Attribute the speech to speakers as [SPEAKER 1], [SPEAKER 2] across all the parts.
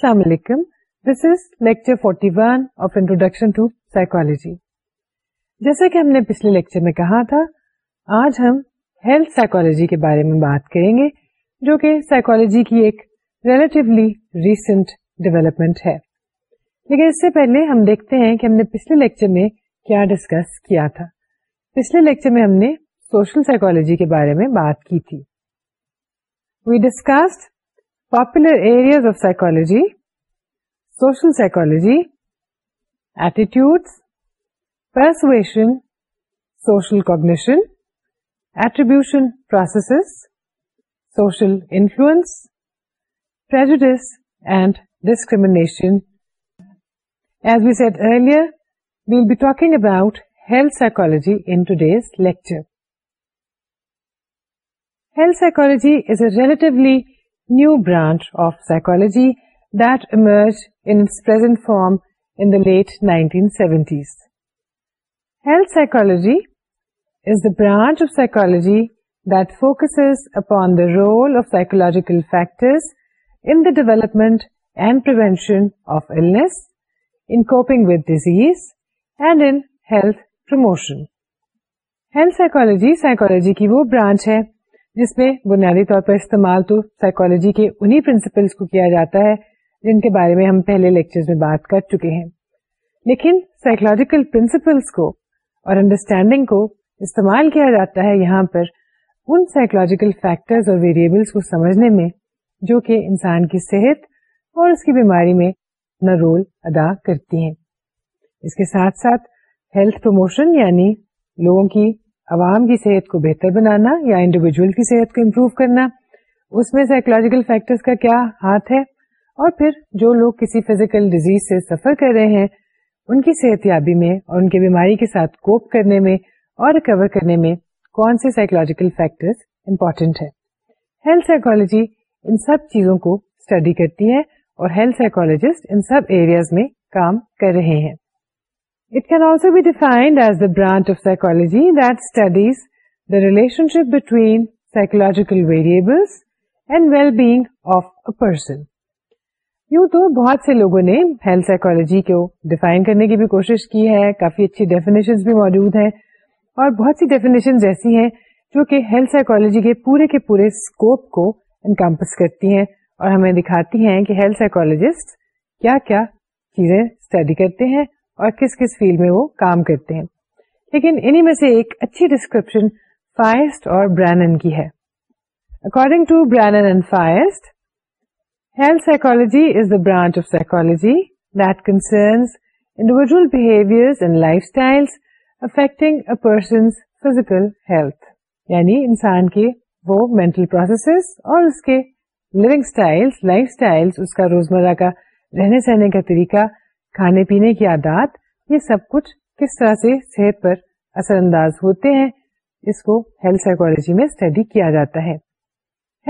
[SPEAKER 1] السلام علیکم this is lecture forty one of introduction to جیسا کہ ہم نے پچھلے لیکچر میں کہا تھا آج ہم ہیلتھ سائیکولوجی کے بارے میں بات کریں گے جو کہ سائیکولوجی کی ایک ریلیٹیولی ریسنٹ ڈیولپمنٹ ہے لیکن اس سے پہلے ہم دیکھتے ہیں کہ ہم نے پچھلے لیکچر میں کیا ڈسکس کیا تھا پچھلے لیکچر میں ہم نے سوشل سائیکولوجی کے بارے میں بات کی تھی we discussed popular areas of psychology social psychology, attitudes, persuasion, social cognition, attribution processes, social influence, prejudice and discrimination. As we said earlier, we'll be talking about health psychology in today's lecture. Health psychology is a relatively new branch of psychology that emerged late branch of is the branch of the role of the role of psychological development development and of of illness in with disease and in health promotion health psychology, psychology کی وہ branch ہے جس میں بنیادی طور پر استعمال تو psychology کے انہی پرنسپلس کو کیا جاتا ہے جن کے بارے میں ہم پہلے لیکچر میں بات کر چکے ہیں لیکن سائیکولوجیکل پرنسپلس کو اور انڈرسٹینڈنگ کو استعمال کیا جاتا ہے یہاں پر ان سائیکولوجیکل فیکٹر اور ویریبلس کو سمجھنے میں جو کہ انسان کی صحت اور اس کی بیماری میں اپنا رول ادا کرتی ہیں اس کے ساتھ ساتھ ہیلتھ پروموشن یعنی لوگوں کی عوام کی صحت کو بہتر بنانا یا انڈیویجل کی صحت کو امپروو کرنا اس میں سائیکولوجیکل فیکٹر کا کیا ہاتھ ہے اور پھر جو لوگ کسی فزیکل ڈیزیز سے سفر کر رہے ہیں ان کی صحت یابی میں اور ان کی بیماری کے ساتھ کوپ کرنے میں اور ریکور کرنے میں کون سے سائیکولوجیکل فیکٹر امپورٹینٹ ہے ہیلتھ سائیکولوجی ان سب چیزوں کو اسٹڈی کرتی ہے اور ہیلتھ سائیکولوجسٹ ان سب ایریاز میں کام کر رہے ہیں it can also be defined as the branch of psychology that studies the relationship between psychological variables and well being of a person یوں تو بہت سے لوگوں نے ہیلتھ سائیکولوجی کو ڈیفائن کرنے کی بھی کوشش کی ہے کافی اچھی ڈیفینیشن بھی موجود ہیں اور بہت سی ڈیفینیشن ایسی ہیں جو کہ ہیلتھ سائیکولوجی کے پورے کے پورے اسکوپ کو انکمپس کرتی ہیں اور ہمیں دکھاتی ہیں کہ ہیلتھ سائیکولوجسٹ کیا کیا چیزیں اسٹڈی کرتے ہیں اور کس کس فیلڈ میں وہ کام کرتے ہیں لیکن انہیں میں سے ایک اچھی ڈسکرپشن فائسٹ اور برانن کی ہے according to Brannon and Feist health psychology is the branch of psychology individual process اور روزمرہ کا رہنے سہنے کا طریقہ کھانے پینے کی عادات یہ سب کچھ کس طرح سے صحت پر اثر انداز ہوتے ہیں اس کو ہیلتھ سائیکولوجی میں اسٹڈی کیا جاتا ہے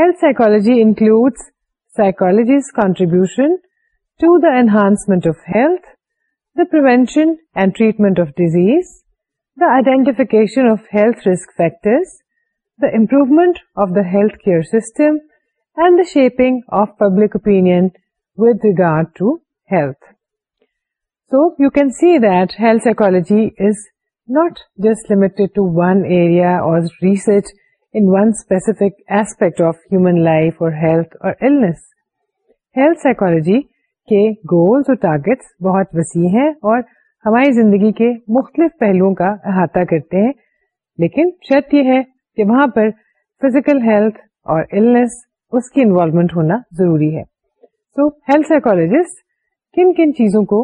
[SPEAKER 1] health psychology includes psychology's contribution to the enhancement of health, the prevention and treatment of disease, the identification of health risk factors, the improvement of the healthcare system, and the shaping of public opinion with regard to health. So, you can see that health psychology is not just limited to one area or research in one specific aspect of human life or health or illness. Health psychology کے goals اور targets بہت وسیع ہیں اور ہماری زندگی کے مختلف پہلوؤں کا احاطہ کرتے ہیں لیکن شرط یہ ہے کہ وہاں پر physical health اور illness اس کی انوالومنٹ ہونا ضروری ہے سو ہیلتھ سائیکولوجسٹ کن کن چیزوں کو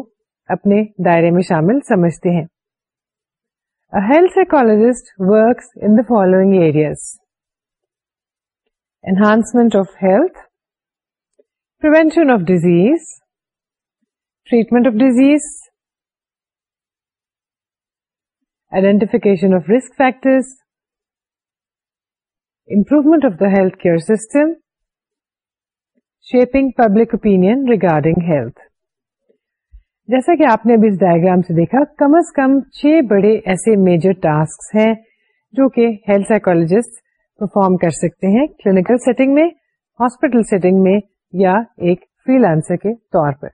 [SPEAKER 1] اپنے دائرے میں شامل سمجھتے ہیں health psychologist works in the following areas enhancement of health prevention of disease treatment of disease identification of risk factors, improvement of the health care system shaping public opinion regarding health جیسا کہ آپ نے ابھی اس diagram سے دیکھا کم از کم چھ بڑے ایسے میجر ٹاسک ہیں جو کہ ہیلتھ سائیکولوجسٹ پرفارم کر سکتے ہیں کلینکل سیٹنگ میں ہاسپٹل سیٹنگ میں یا ایک فری لانسر کے طور پر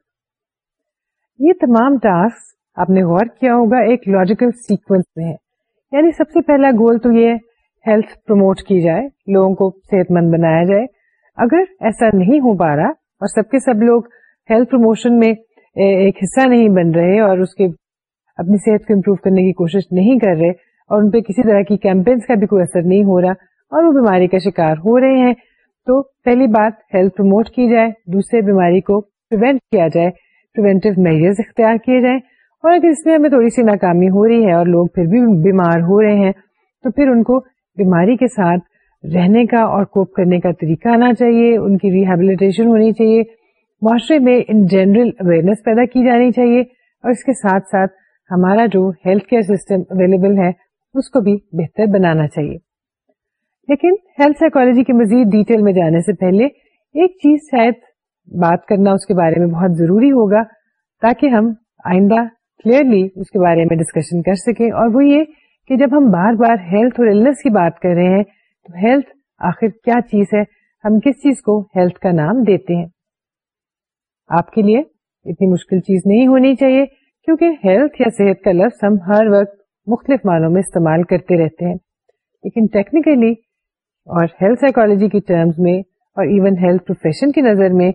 [SPEAKER 1] یہ تمام ٹاسک آپ نے غور کیا ہوگا ایک لاجیکل سیکوینس میں ہے یعنی سب سے پہلا گول تو یہ ہیلتھ پروموٹ کی جائے لوگوں کو صحت مند بنایا جائے اگر ایسا نہیں ہو پا رہا اور سب کے سب لوگ ہیلتھ پروموشن میں ایک حصہ نہیں بن رہے اور اس کے اپنی صحت کو امپروو کرنے کی کوشش نہیں کر رہے اور ان پہ کسی طرح کی کیمپینس کا بھی کوئی اثر نہیں ہو رہا اور وہ بیماری کا شکار ہو رہے ہیں تو پہلی بات ہیلتھ پروموٹ کی جائے دوسرے بیماری کو پروینٹ کیا جائے میجرز اختیار کیے جائیں اور اگر اس میں ہمیں تھوڑی سی ناکامی ہو رہی ہے اور لوگ پھر بھی بیمار ہو رہے ہیں تو پھر ان کو بیماری کے ساتھ رہنے کا اور کوپ کرنے کا طریقہ آنا چاہیے ان کی ریہیبلیٹیشن ہونی چاہیے معاشرے میں ان جنرل اویئرنیس پیدا کی جانی چاہیے اور اس کے ساتھ ساتھ ہمارا جو ہیلتھ کیئر سسٹم اویلیبل ہے اس کو بھی بہتر بنانا چاہیے لیکن ہیلتھ سائیکولوجی کے مزید ڈیٹیل میں جانے سے پہلے ایک چیز شاید بات کرنا اس کے بارے میں بہت ضروری ہوگا تاکہ ہم آئندہ کلیئرلی اس کے بارے میں ڈسکشن کر سکیں اور وہ یہ کہ جب ہم بار بار ہیلتھ اور کی بات کر رہے ہیں تو ہیلتھ آخر کیا چیز ہے ہم کس چیز کو ہیلتھ کا نام دیتے ہیں آپ کے لیے اتنی مشکل چیز نہیں ہونی چاہیے کیونکہ ہیلتھ یا صحت کا لفظ ہم ہر وقت مختلف معنوں میں استعمال کرتے رہتے ہیں لیکن ٹیکنیکلی اور ہیلتھ سائیکالوجی کی ٹرمز میں اور ایون ہیلتھ پروفیشن کی نظر میں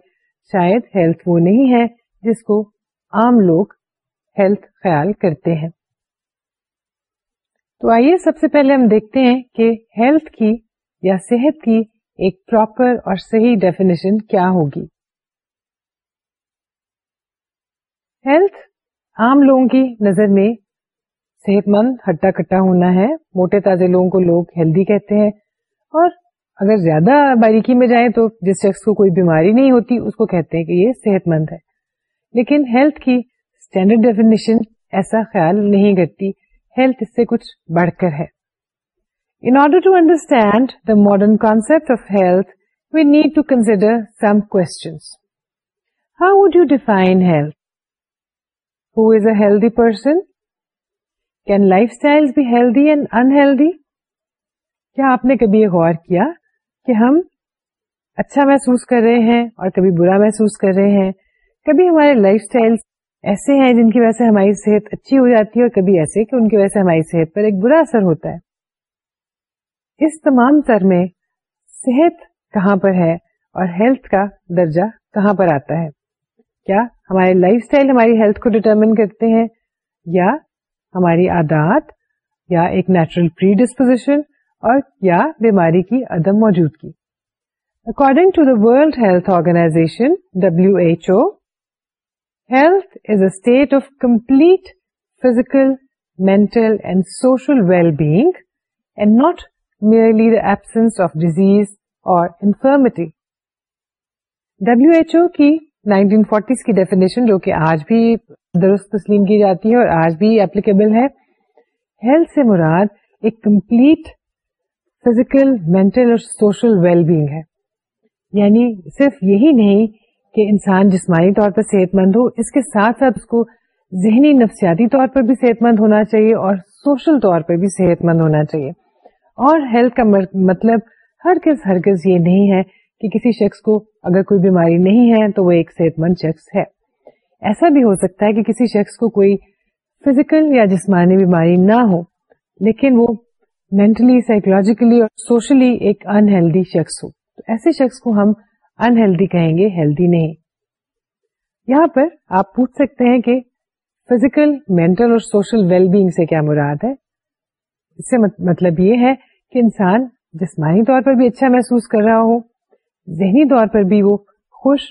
[SPEAKER 1] شاید ہیلتھ وہ نہیں ہے جس کو عام لوگ ہیلتھ خیال کرتے ہیں تو آئیے سب سے پہلے ہم دیکھتے ہیں کہ ہیلتھ کی یا صحت کی ایک پراپر اور صحیح ڈیفینیشن کیا ہوگی ہیلتھ عام لوگوں کی نظر میں صحت مند ہٹا کٹا ہونا ہے موٹے تازے لوگوں کو لوگ ہیلدی کہتے ہیں اور اگر زیادہ باریکی میں جائیں تو جس شخص کو کوئی بیماری نہیں ہوتی اس کو کہتے ہیں کہ یہ صحت مند ہے لیکن ہیلتھ کی اسٹینڈرڈ ڈیفینیشن ایسا خیال نہیں کرتی ہیلتھ اس سے کچھ بڑھ کر ہے in order to understand the modern concept of health we need to consider some questions how would you define health who is a healthy person can lifestyle be healthy and unhealthy کیا آپ نے کبھی یہ غور کیا کہ ہم اچھا محسوس کر رہے ہیں اور کبھی برا محسوس کر رہے ہیں کبھی ہمارے لائف اسٹائل ایسے ہیں جن کی وجہ سے ہماری صحت اچھی ہو جاتی ہے اور کبھی ایسے کہ ان کی وجہ سے ہماری صحت پر ایک برا اثر ہوتا ہے اس تمام سر میں صحت کہاں پر ہے اور ہیلتھ کا درجہ کہاں پر آتا ہے کیا ہمارے لائف اسٹائل ہماری ہیلتھ کو ڈیٹرمن کرتے ہیں یا ہماری عادات یا ایک نیچرل پری ڈسپوزیشن اور یا بیماری کی عدم موجودگی according to the World Health Organization W H O health is a state of complete physical mental and social well being and not merely the absence of disease or infirmity W H O کی nineteen forties کی definition جو کہ آج بھی درست تسلیم کی جاتی ہے اور آج بھی اپلیکیبل ہے ہیلتھ سے مراد ایک کمپلیٹ فزیکل مینٹل اور سوشل ویل بینگ ہے یعنی صرف یہی نہیں کہ انسان جسمانی طور پر صحت مند ہو اس کے ساتھ ساتھ اس کو ذہنی نفسیاتی طور پر بھی صحت مند ہونا چاہیے اور سوشل طور پر بھی صحت مند ہونا چاہیے اور ہیلتھ کا مطلب ہر کس ہر کس یہ نہیں ہے کہ کسی شخص کو اگر کوئی بیماری نہیں ہے تو وہ ایک صحت مند شخص ہے ایسا بھی ہو سکتا ہے کہ کسی شخص کو کوئی فزیکل یا جسمانی بیماری نہ ہو لیکن وہ مینٹلی سائیکولوجیکلی اور سوشلی ایک انہیلدی شخص ہو تو ایسے شخص کو ہم انہیلدی کہیں گے ہیلدی نہیں یہاں پر آپ پوچھ سکتے ہیں کہ فزیکل مینٹل اور سوشل ویل بینگ سے کیا مراد ہے اس سے مطلب یہ ہے کہ انسان جسمانی طور پر بھی اچھا محسوس کر رہا ہو ذہنی طور پر بھی وہ خوش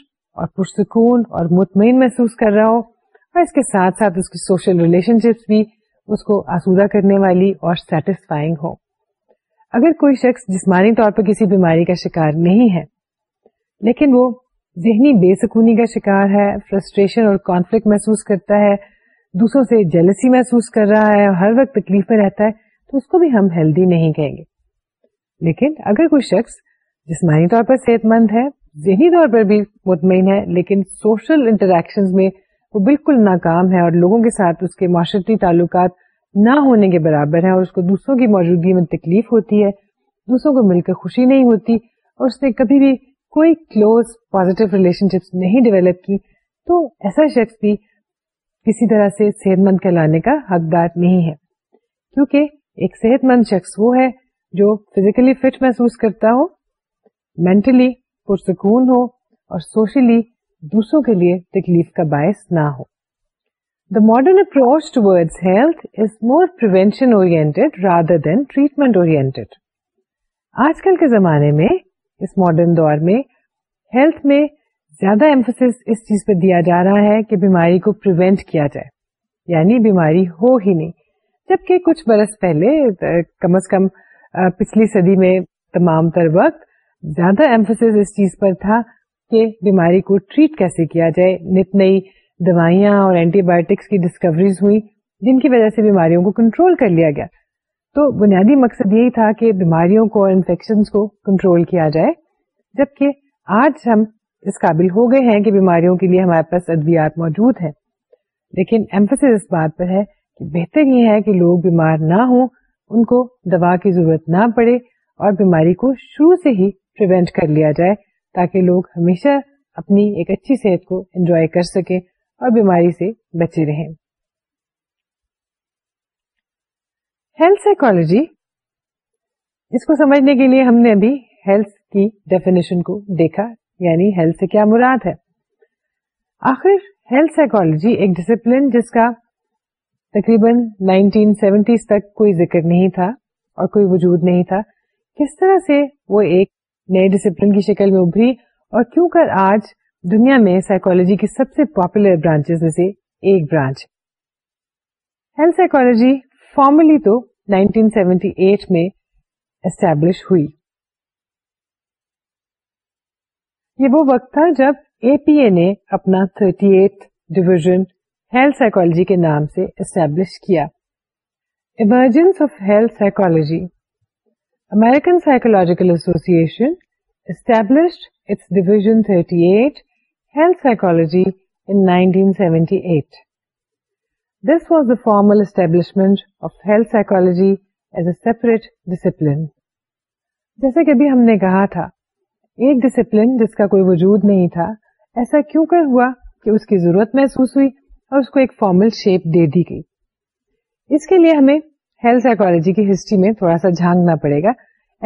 [SPEAKER 1] اور پرسکون اور مطمئن محسوس کر رہا ہو اور اس کے ساتھ ساتھ اس کی سوشل ریلیشن شپس بھی اس کو آسودہ کرنے والی اور سیٹسفائنگ ہو اگر کوئی شخص جسمانی طور پر کسی بیماری کا شکار نہیں ہے لیکن وہ ذہنی بے سکونی کا شکار ہے فرسٹریشن اور کانفلکٹ محسوس کرتا ہے دوسروں سے جیلسی محسوس کر رہا ہے ہر وقت تکلیف میں رہتا ہے تو اس کو بھی ہم ہیلدی نہیں کہیں گے لیکن اگر کوئی شخص جسمانی طور پر صحت مند ہے ذہنی طور پر بھی مطمئن ہے لیکن سوشل انٹریکشن میں وہ بالکل ناکام ہے اور لوگوں کے ساتھ اس کے معاشرتی تعلقات نہ ہونے کے برابر ہیں اور اس کو دوسروں کی موجودگی میں تکلیف ہوتی ہے دوسروں کو مل کر خوشی نہیں ہوتی اور اس نے کبھی بھی کوئی کلوز پازیٹیو ریلیشن شپس نہیں ڈیولپ کی تو ایسا شخص بھی کسی طرح سے صحت مند کہلانے کا حقدار نہیں ہے کیونکہ ایک صحت مند شخص وہ ہے جو فزیکلی فٹ محسوس کرتا ہو مینٹلی پرسکون ہو اور سوشلی دوسروں کے لیے تکلیف کا باعث نہ ہو the modern approach toward health is more prevention rather than treatment اور آج کل کے زمانے میں اس ماڈرن دور میں ہیلتھ میں زیادہ ایمفس اس چیز پہ دیا جا رہا ہے کہ بیماری کو پروینٹ کیا جائے یعنی بیماری ہو ہی نہیں جبکہ کچھ برس پہلے کم از کم پچھلی صدی میں تمام تر وقت زیادہ ایمفس اس چیز پر تھا کہ بیماری کو ٹریٹ کیسے کیا جائے نت نئی دوائیاں اور اینٹی بایوٹکس کی ڈسکوریز ہوئی جن کی وجہ سے بیماریوں کو کنٹرول کر لیا گیا تو بنیادی مقصد یہی تھا کہ بیماریوں کو اور انفیکشن کو کنٹرول کیا جائے جبکہ آج ہم اس قابل ہو گئے ہیں کہ بیماریوں کے لیے ہمارے پاس ادویات موجود ہیں لیکن ایمفس اس بات پر ہے کہ بہتر یہ ہے کہ لوگ بیمار نہ ہوں ان کو دوا کی ضرورت نہ پڑے اور بیماری کو شروع سے ہی پروینٹ کر لیا جائے تاکہ لوگ ہمیشہ اپنی ایک اچھی صحت کو انجوائے کر سکیں اور بیماری سے بچے رہیں ہیلتھ اس کو سمجھنے کے لیے ہم نے ابھی ہیلتھ کی ڈیفینیشن کو دیکھا یعنی ہیلتھ سے کیا مراد ہے آخر ہیلتھ سائیکولوجی ایک ڈسپلن جس کا تقریباً 1970s تک کوئی ذکر نہیں تھا اور کوئی وجود نہیں تھا کس طرح سے وہ ایک نئے ڈسپلن کی شکل میں ابری اور کیوں کر آج دنیا میں سائیکولوجی کی سب سے پاپولر برانچ میں سے ایک برانچ ہیلتھ سائیکولوجی فارملی تو 1978 میں اسٹیبلش ہوئی یہ وہ وقت تھا جب اے پی اے نے اپنا 38 ایٹ ہیلتھ سائیکولوجی کے نام سے اسٹیبلش کیا emergence of health psychology 38 1978 as as a discipline جیسے کہ ابھی ہم نے کہا تھا ایک ڈسپلن جس کا کوئی وجود نہیں تھا ایسا کیوں کر ہوا کہ اس کی ضرورت محسوس ہوئی اور اس کو ایک فارمل شیپ دے دی گئی اس کے لیے ہمیں ہیلتھ سائیکالوجی کی ہسٹری میں تھوڑا سا جھانگنا پڑے گا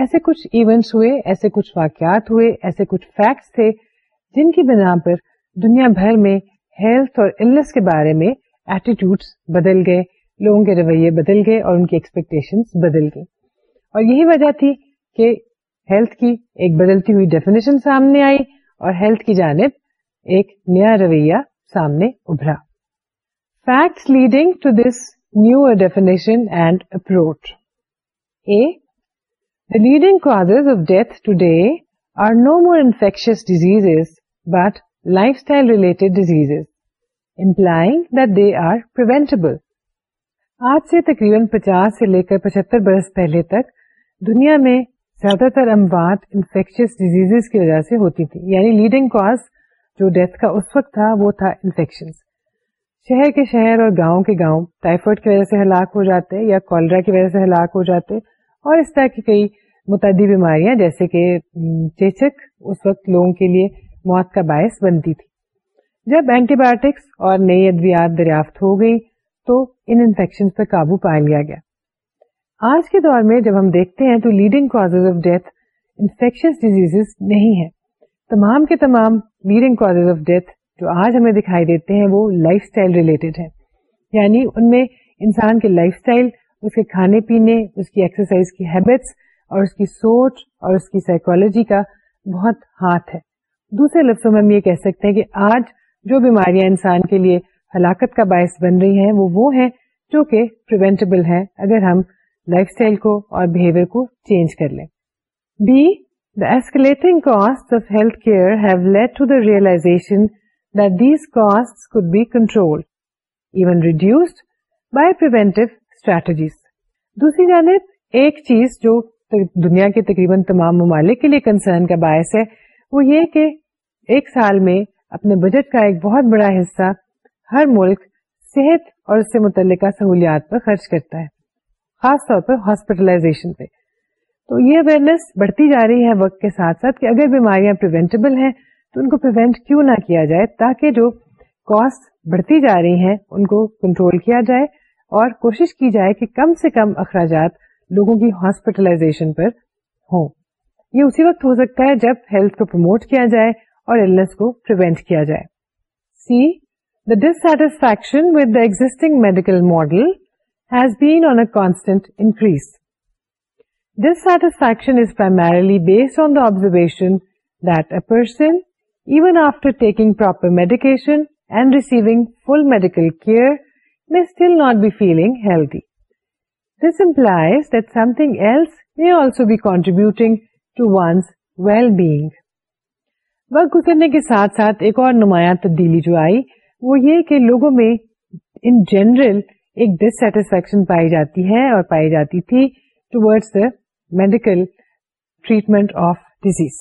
[SPEAKER 1] ایسے کچھ ایونٹس ہوئے ایسے کچھ واقعات ہوئے ایسے کچھ فیکٹس تھے جن کی بنا پر دنیا بھر میں ہیلتھ اور النس کے بارے میں ایٹیٹیوڈس بدل گئے لوگوں کے رویے بدل گئے اور ان کی ایکسپیکٹیشن بدل گئی اور یہی وجہ تھی کہ ہیلتھ کی ایک بدلتی ہوئی ڈیفینیشن سامنے آئی اور ہیلتھ کی جانب ایک نیا رویہ سامنے ابھرا facts leading to this new definition and approach a leading cause of death today are no more infectious disease but lifestyle diseases, disease implying they are preventable. آج سے تقریباً پچاس سے لے کر پچہتر برس پہلے تک دنیا میں زیادہ تر اموات انفیکشس ڈیزیز کی وجہ سے ہوتی تھی یعنی لیڈنگ کاز جو ڈیتھ کا اس وقت تھا وہ تھا انفیکشن شہر کے شہر اور گاؤں کے گاؤں ٹائیفائڈ کی وجہ سے ہلاک ہو جاتے یا کولرا کی وجہ سے ہلاک ہو جاتے اور اس طرح کی کئی متعدی بیماریاں جیسے کہ چیچک اس وقت لوگوں کے لیے موت کا باعث بنتی تھی جب اینٹی بایوٹکس اور نئی ادویات دریافت ہو گئی تو ان انفیکشن پر قابو پا لیا گیا آج کے دور میں جب ہم دیکھتے ہیں تو leading cause of death infectious disease نہیں ہے تمام کے تمام لیڈنگ کاز آف ڈیتھ جو آج ہمیں دکھائی دیتے ہیں وہ لائف اسٹائل ریلیٹڈ ہے یعنی ان میں انسان کے لائف اسٹائل اس کے کھانے پینے اس کی ایکسرسائز کی کی ہیبٹس اور اس سوچ اور اس کی کا بہت ہاتھ ہے دوسرے لفظوں میں ہم یہ کہہ سکتے ہیں کہ آج جو بیماریاں انسان کے لیے ہلاکت کا باعث بن رہی ہیں وہ وہ ہیں جو کہ پروینٹیبل ہیں اگر ہم لائف اسٹائل کو اور بہیویئر کو چینج کر لیں b the cost of health care have led to the realization that these costs could be controlled, even reduced by preventive strategies. دوسری جانب ایک چیز جو دنیا کے تقریباً تمام ممالک کے لیے کنسرن کا باعث ہے وہ یہ کہ ایک سال میں اپنے بجٹ کا ایک بہت بڑا حصہ ہر ملک صحت اور اس سے متعلقہ سہولیات پر خرچ کرتا ہے خاص طور پر ہاسپٹلائزیشن پہ تو یہ اویئرنیس بڑھتی جا رہی ہے وقت کے ساتھ ساتھ کہ اگر بیماریاں پریونٹیبل ہیں تو ان کو پروینٹ کیوں نہ کیا جائے تاکہ جو کاسٹ بڑھتی جا رہی ہیں ان کو کنٹرول کیا جائے اور کوشش کی جائے کہ کم سے کم اخراجات لوگوں کی ہاسپٹلائزیشن پر ہوں یہ اسی وقت ہو سکتا ہے جب ہیلتھ کو پروموٹ کیا جائے اور النس کو پروینٹ کیا جائے c the dissatisfaction with the existing medical model has been on a constant increase dissatisfaction is primarily based on the observation that a person even after taking proper medication and receiving full medical care may still not be feeling healthy this implies that something else may also be contributing to one's well وقت گزرنے کے ساتھ ساتھ ایک اور نمایاں تبدیلی جو آئی وہ یہ کہ لوگوں میں ان جنرل ایک ڈسٹسفیکشن پائی جاتی ہے اور پائی جاتی تھی the medical treatment of disease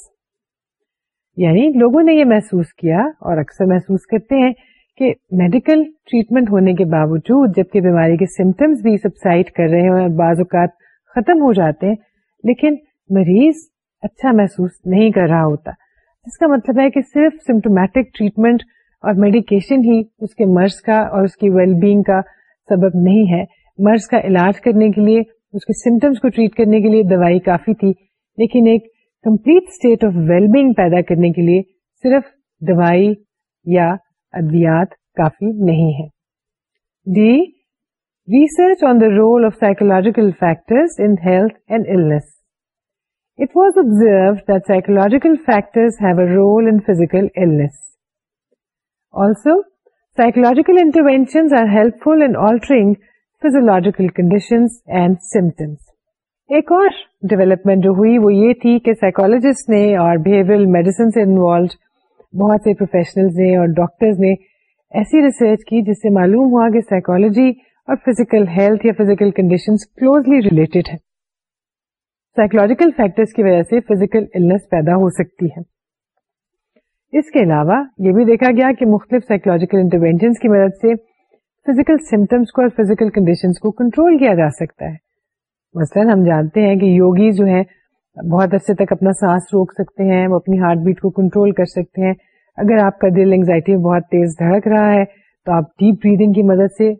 [SPEAKER 1] یعنی لوگوں نے یہ محسوس کیا اور اکثر محسوس کرتے ہیں کہ میڈیکل ٹریٹمنٹ ہونے کے باوجود جبکہ بیماری کے سمٹمس بھی سب سائڈ کر رہے ہیں اور بعض اوقات ختم ہو جاتے ہیں لیکن مریض اچھا محسوس نہیں کر رہا ہوتا جس کا مطلب ہے کہ صرف سمٹومیٹک ٹریٹمنٹ اور میڈیکیشن ہی اس کے مرض کا اور اس کی ویل بینگ کا سبب نہیں ہے مرض کا علاج کرنے کے لیے اس کے سمٹمس کو ٹریٹ کرنے کے لیے دوائی کافی تھی لیکن ایک complete state of well being پیدا کرنے کے لیے صرف دوائی یا ادویات کافی نہیں ہے d research on the role of psychological factors it was observed that psychological have a role in illness also psychological intervention are helpful in altering physiological condition and symptoms ایک اور ڈیولپمنٹ جو ہوئی وہ یہ تھی کہ سائیکولوجسٹ نے اور بہیویئر میڈیسن سے انوالوڈ بہت سے پروفیشنل نے اور ڈاکٹر نے ایسی ریسرچ کی جس سے معلوم ہوا کہ سائیکولوجی اور فزیکل ہیلتھ یا فزیکل کنڈیشن کلوزلی ریلیٹڈ ہے سائیکولوجیکل فیکٹرس کی وجہ سے فزیکل النس پیدا ہو سکتی ہے اس کے علاوہ یہ بھی دیکھا گیا کہ مختلف سائیکولوجیکل انٹروینشن کی مدد سے فزیکل سمٹمس کو اور فزیکل کنڈیشن کو کنٹرول کیا جا سکتا ہے مثلاً ہم جانتے ہیں کہ یوگی جو ہیں بہت عرصے تک اپنا سانس روک سکتے ہیں وہ اپنی ہارٹ بیٹ کو کنٹرول کر سکتے ہیں اگر آپ کا دل اینگزائٹی میں بہت تیز دھڑک رہا ہے تو آپ ڈیپ بریدنگ کی مدد سے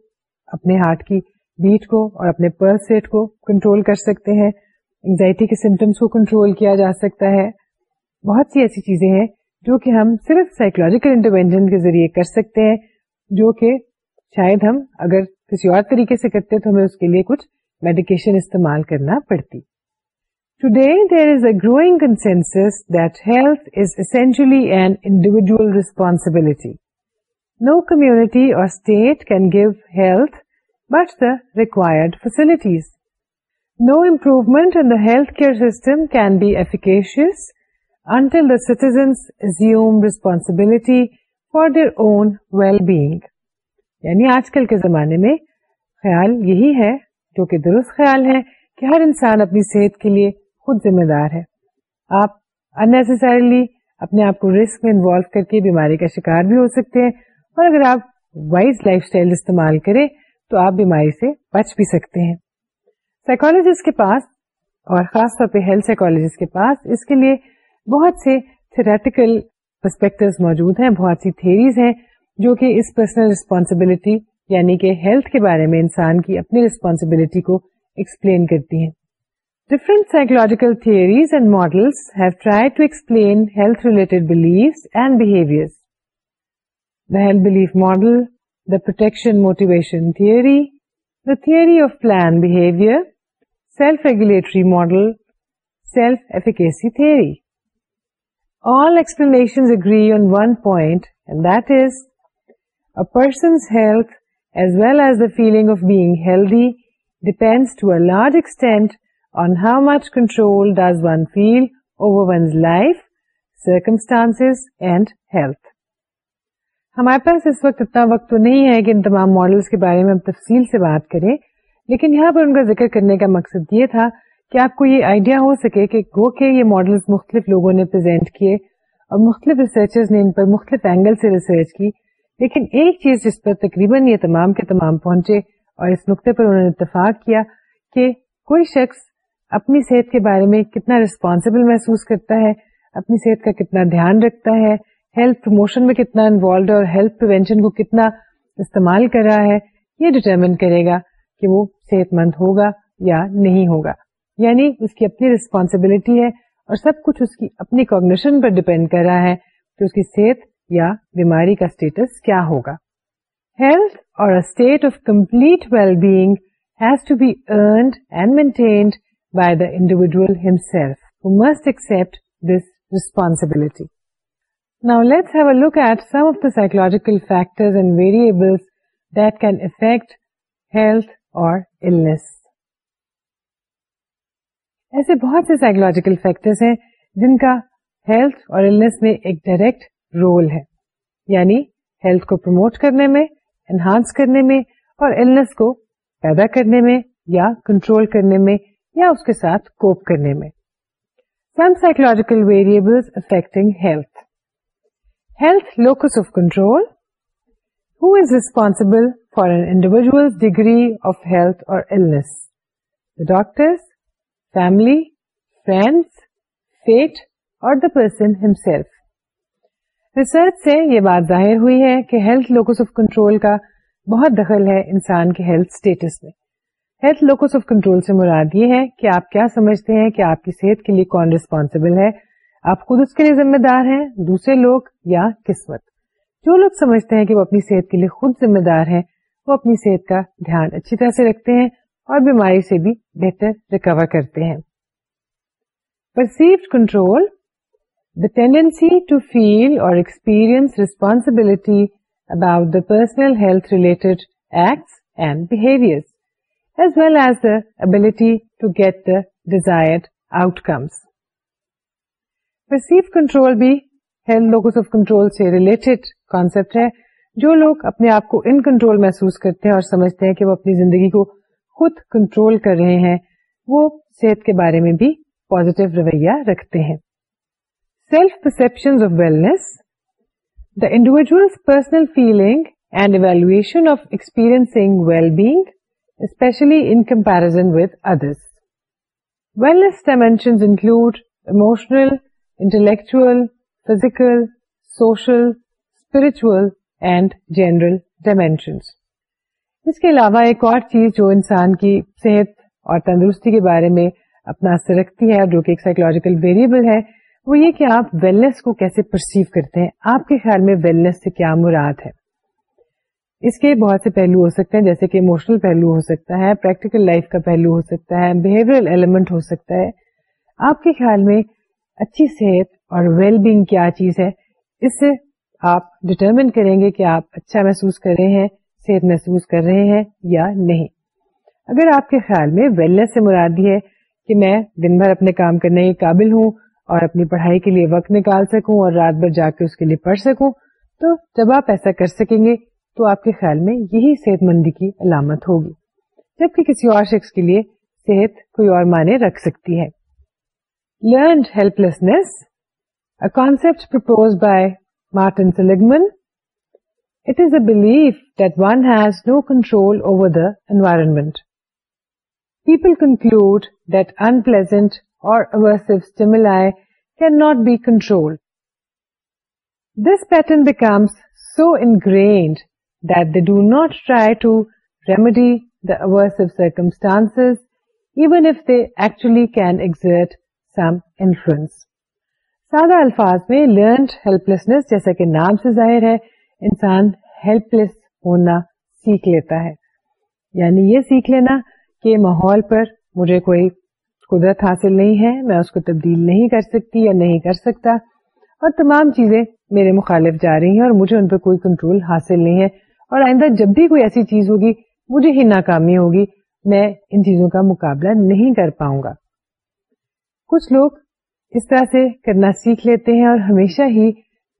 [SPEAKER 1] اپنے ہارٹ کی بیٹ کو اور اپنے پلس سیٹ کو کنٹرول کر سکتے ہیں انگزائٹی کے سمٹمس کو کنٹرول کیا جا سکتا ہے بہت سی ایسی چیزیں ہیں جو کہ ہم صرف سائیکولوجیکل انٹروینشن کے ذریعے کر سکتے ہیں جو کہ شاید ہم اگر کسی اور طریقے سے کرتے تو ہمیں اس کے لیے کچھ میڈیکیشن استعمال کرنا پڑتی today there is a growing that health is essentially and individual responsibility no community or state can give health but the required facilities no improved in the some can be effective enter the citizens assume responsibility for their own well being یعنی آج کل کے زمانے میں خیال یہی ہے کیونکہ درست خیال ہے کہ ہر انسان اپنی صحت کے لیے خود ذمہ دار ہے آپ انسری اپنے آپ کو رسک میں انوالو کر کے بیماری کا شکار بھی ہو سکتے ہیں اور اگر آپ وائز لائف اسٹائل استعمال کریں تو آپ بیماری سے بچ بھی سکتے ہیں سائیکولوجسٹ کے پاس اور خاص طور پہ ہیلتھ سائیکولوجسٹ کے پاس اس کے لیے بہت سے پرسپیکٹو موجود ہیں بہت سی تھیریز ہیں جو کہ اس پرسنل ریسپانسبلٹی یعنی کہ ہیلتھ کے بارے میں انسان کی اپنی ریسپانسبلٹی کو ایکسپلین کرتی ہیں different psychological theories and models have try to explain health related beliefs and behaviour the health belief model the protection motivation theory the theory of plan behaviour self regulatory model self efficacy theory All explanations agree on one point and that is a person's health feeling of depends healthy a to a large extent on how much control does one feel over circumstances life health ہمارے پاس اس وقت اتنا وقت تو نہیں ہے کہ ان تمام ماڈلس کے بارے میں ہم تفصیل سے بات کریں لیکن یہاں پر ان کا ذکر کرنے کا مقصد یہ تھا کہ آپ کو یہ آئیڈیا ہو سکے کہ گو کے یہ ماڈلز مختلف لوگوں نے پرزینٹ کیے اور مختلف ریسرچرز نے ان پر مختلف اینگل سے ریسرچ کی لیکن ایک چیز جس پر تقریباً یہ تمام کے تمام پہنچے اور اس نقطے پر انہوں نے اتفاق کیا کہ کوئی شخص اپنی صحت کے بارے میں کتنا ریسپانسبل محسوس کرتا ہے اپنی صحت کا کتنا دھیان رکھتا ہے ہیلتھ پروموشن میں کتنا انوالوڈ ہے اور ہیلتھ پروینشن کو کتنا استعمال کر رہا ہے یہ ڈٹرمن کرے گا کہ وہ صحت مند ہوگا یا نہیں ہوگا یعنی اس کی اپنی ریسپانسبلٹی ہے اور سب کچھ اس کی اپنی کوگنیشن پر ڈپینڈ کر رہا ہے کہ اس کی صحت یا بیماری کا اسٹیٹس کیا ہوگا health or state of complete well being has to be earned and maintained by the individual himself who must accept this responsibility now let's have a look at some of the psychological factor and variables that can affect health or illness ایسے بہت سے psychological factors ہیں جن کا health اور illness میں ایک direct role ہے یعنی ہیلتھ کو پروموٹ کرنے میں انہانس کرنے میں اور کو پیدا کرنے میں یا کنٹرول کرنے میں یا اس کے ساتھ کوپ کرنے میں some psychological variable affecting health health locus of control who is responsible for an individual degree of health or doctors family friends fate or the person himself research سے یہ بات ظاہر ہوئی ہے کہ ہیلتھ لوکس آف کنٹرول کا بہت دخل ہے انسان کے ہیلتھ اسٹیٹس میں ہیلتھ لوکس آف کنٹرول سے مراد یہ ہے کہ آپ کیا سمجھتے ہیں کہ آپ کی صحت کے لیے کون ریسپانسبل ہے آپ خود اس کے لیے ذمہ دار ہیں دوسرے لوگ یا قسمت جو لوگ سمجھتے ہیں کہ وہ اپنی صحت کے لیے خود ذمہ دار ہیں وہ اپنی صحت کا دھیان اچھی طرح سے رکھتے ہیں اور بیماری سے بھی بہتر ریکور کرتے ہیں perceived control the tendency to feel or experience responsibility about the personal health related acts and behaviors as well as the ability to get the desired outcomes. Perceived control بھی health locus of control سے related concept ہے جو لوگ اپنے آپ کو ان control محسوس کرتے ہیں اور سمجھتے ہیں کہ وہ اپنی زندگی کو خود کنٹرول کر رہے ہیں وہ صحت کے بارے میں بھی پوزیٹو رویہ رکھتے ہیں self perception of wellness the individual personal feeling and evaluation of experience well being especially in comparison with others wellness dimensions include emotional intellectual physical social spiritual and general dimensions اس کے علاوہ ایک اور چیز جو انسان کی صحت اور تندرستی کے بارے میں اپنا اثر رکھتی ہے جو کہ ایک سائیکولوجیکل ویریبل ہے وہ یہ کہ آپ ویلنس کو کیسے پرسیو کرتے ہیں آپ کے خیال میں ویلنس سے کیا مراد ہے اس کے بہت سے پہلو ہو سکتے ہیں جیسے کہ اموشنل پہلو ہو سکتا ہے پریکٹیکل لائف کا پہلو ہو سکتا ہے بہیویئر ایلیمنٹ ہو سکتا ہے آپ کے خیال میں اچھی صحت اور ویل بینگ کیا چیز ہے اس سے آپ ڈٹرمن کریں گے کہ آپ اچھا محسوس کر رہے ہیں صحت محسوس کر رہے ہیں یا نہیں اگر آپ کے خیال میں ویلنس سے مرادی ہے کہ میں دن بھر اپنے کام کرنے کے قابل ہوں اور اپنی پڑھائی کے لیے وقت نکال سکوں اور رات بھر جا کے اس کے لیے پڑھ سکوں تو جب آپ ایسا کر سکیں گے تو آپ کے خیال میں یہی صحت مندی کی علامت ہوگی جبکہ کسی اور شخص کے لیے صحت کوئی اور معنی رکھ سکتی ہے help a belief that one has no control over the environment people conclude that unpleasant سادہ الفاظ میں لرنڈ ہیلپ لیسنس جیسا کہ نام سے ظاہر ہے انسان ہیلپ لیس ہونا سیکھ لیتا ہے یعنی یہ سیکھ لینا کہ ماحول پر مجھے کوئی قدرت حاصل نہیں ہے میں اس کو تبدیل نہیں کر سکتی یا نہیں کر سکتا اور تمام چیزیں میرے مخالف جا رہی ہیں اور مجھے ان پر کوئی کنٹرول حاصل نہیں ہے اور آئندہ جب بھی کوئی ایسی چیز ہوگی مجھے ہی ناکامی ہوگی میں ان چیزوں کا مقابلہ نہیں کر پاؤں گا کچھ لوگ اس طرح سے کرنا سیکھ لیتے ہیں اور ہمیشہ ہی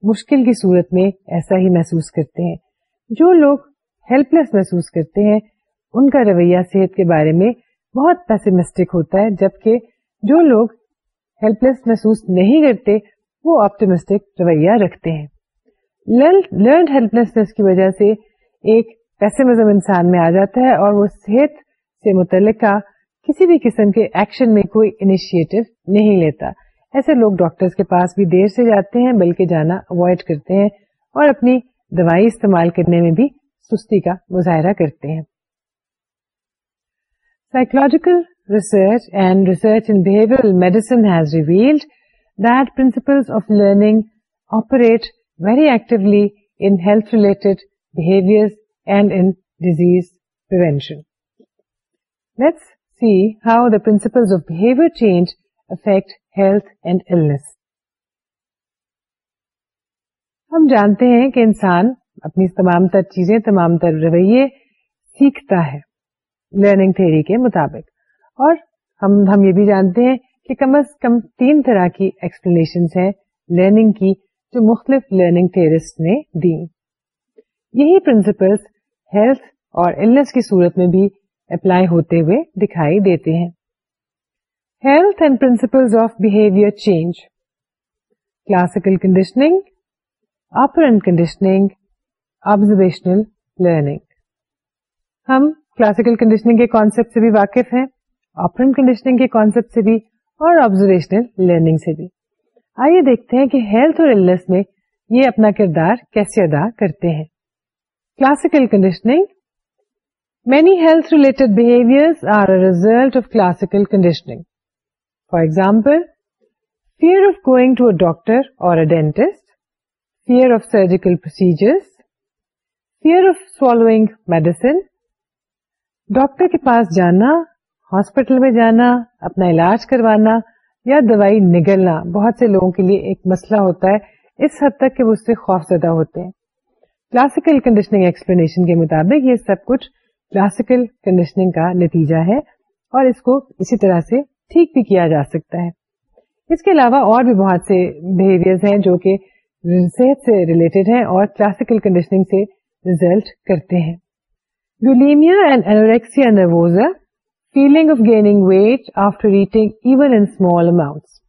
[SPEAKER 1] مشکل کی صورت میں ایسا ہی محسوس کرتے ہیں جو لوگ ہیلپ لیس محسوس کرتے ہیں ان کا رویہ صحت کے بارے میں بہت پیسمسٹک ہوتا ہے جبکہ جو لوگ ہیلپ لیس محسوس نہیں کرتے وہ رویہ رکھتے ہیں ہیلپ کی وجہ سے ایک پیسمزم انسان میں آ جاتا ہے اور وہ صحت سے متعلقہ کسی بھی قسم کے ایکشن میں کوئی انیشیٹو نہیں لیتا ایسے لوگ ڈاکٹر کے پاس بھی دیر سے جاتے ہیں بلکہ جانا اوائڈ کرتے ہیں اور اپنی دوائی استعمال کرنے میں بھی سستی کا مظاہرہ کرتے ہیں principles see how the principles health change affect ہم جانتے ہیں کہ انسان اپنی تمام تر چیزیں تمام تر رویے سیکھتا ہے لرننگ تھیری کے مطابق اور ہم, ہم یہ بھی جانتے ہیں کہ کم از کم تین طرح کی ایکسپلینیشن ہیں لرننگ کی جو مختلف لرننگ تھیریسٹ نے دی یہی پرنسپلس ہیلتھ اور النس کی صورت میں بھی اپلائی ہوتے ہوئے دکھائی دیتے ہیں health and principles of behaviour change classical conditioning operant conditioning observational learning ہم کلاسیکل کنڈیشننگ کے کانسیپٹ سے بھی واقف ہیں آپرم کنڈیشننگ کے کانسیپٹ سے بھی اور آبزرویشنل لرننگ سے بھی آئیے دیکھتے ہیں کہ ہیلتھ اور میں یہ اپنا کردار کیسے ادا کرتے ہیں classical conditioning many health related behaviour are a result of classical conditioning for example fear of going to a doctor or a dentist fear of surgical procedure fear of swallowing medicine doctor کے پاس جانا hospital میں جانا اپنا علاج کروانا یا دوائی نگلنا بہت سے لوگوں کے لیے ایک مسئلہ ہوتا ہے اس حد تک کہ وہ اس سے خوف زدہ ہوتے ہیں کلاسیکل کنڈیشننگ ایکسپلینیشن کے مطابق یہ سب کچھ کلاسیکل کنڈیشننگ کا نتیجہ ہے اور اس کو اسی طرح سے ٹھیک بھی کیا جا سکتا ہے اس کے علاوہ اور بھی بہت سے بہیویئر ہیں جو کہ صحت سے ریلیٹڈ ہیں اور کلاسیکل کنڈیشننگ سے ریزلٹ کرتے ہیں bulimia Bulimia and anorexia anorexia nervosa, feeling of gaining weight after eating eating even in small amounts.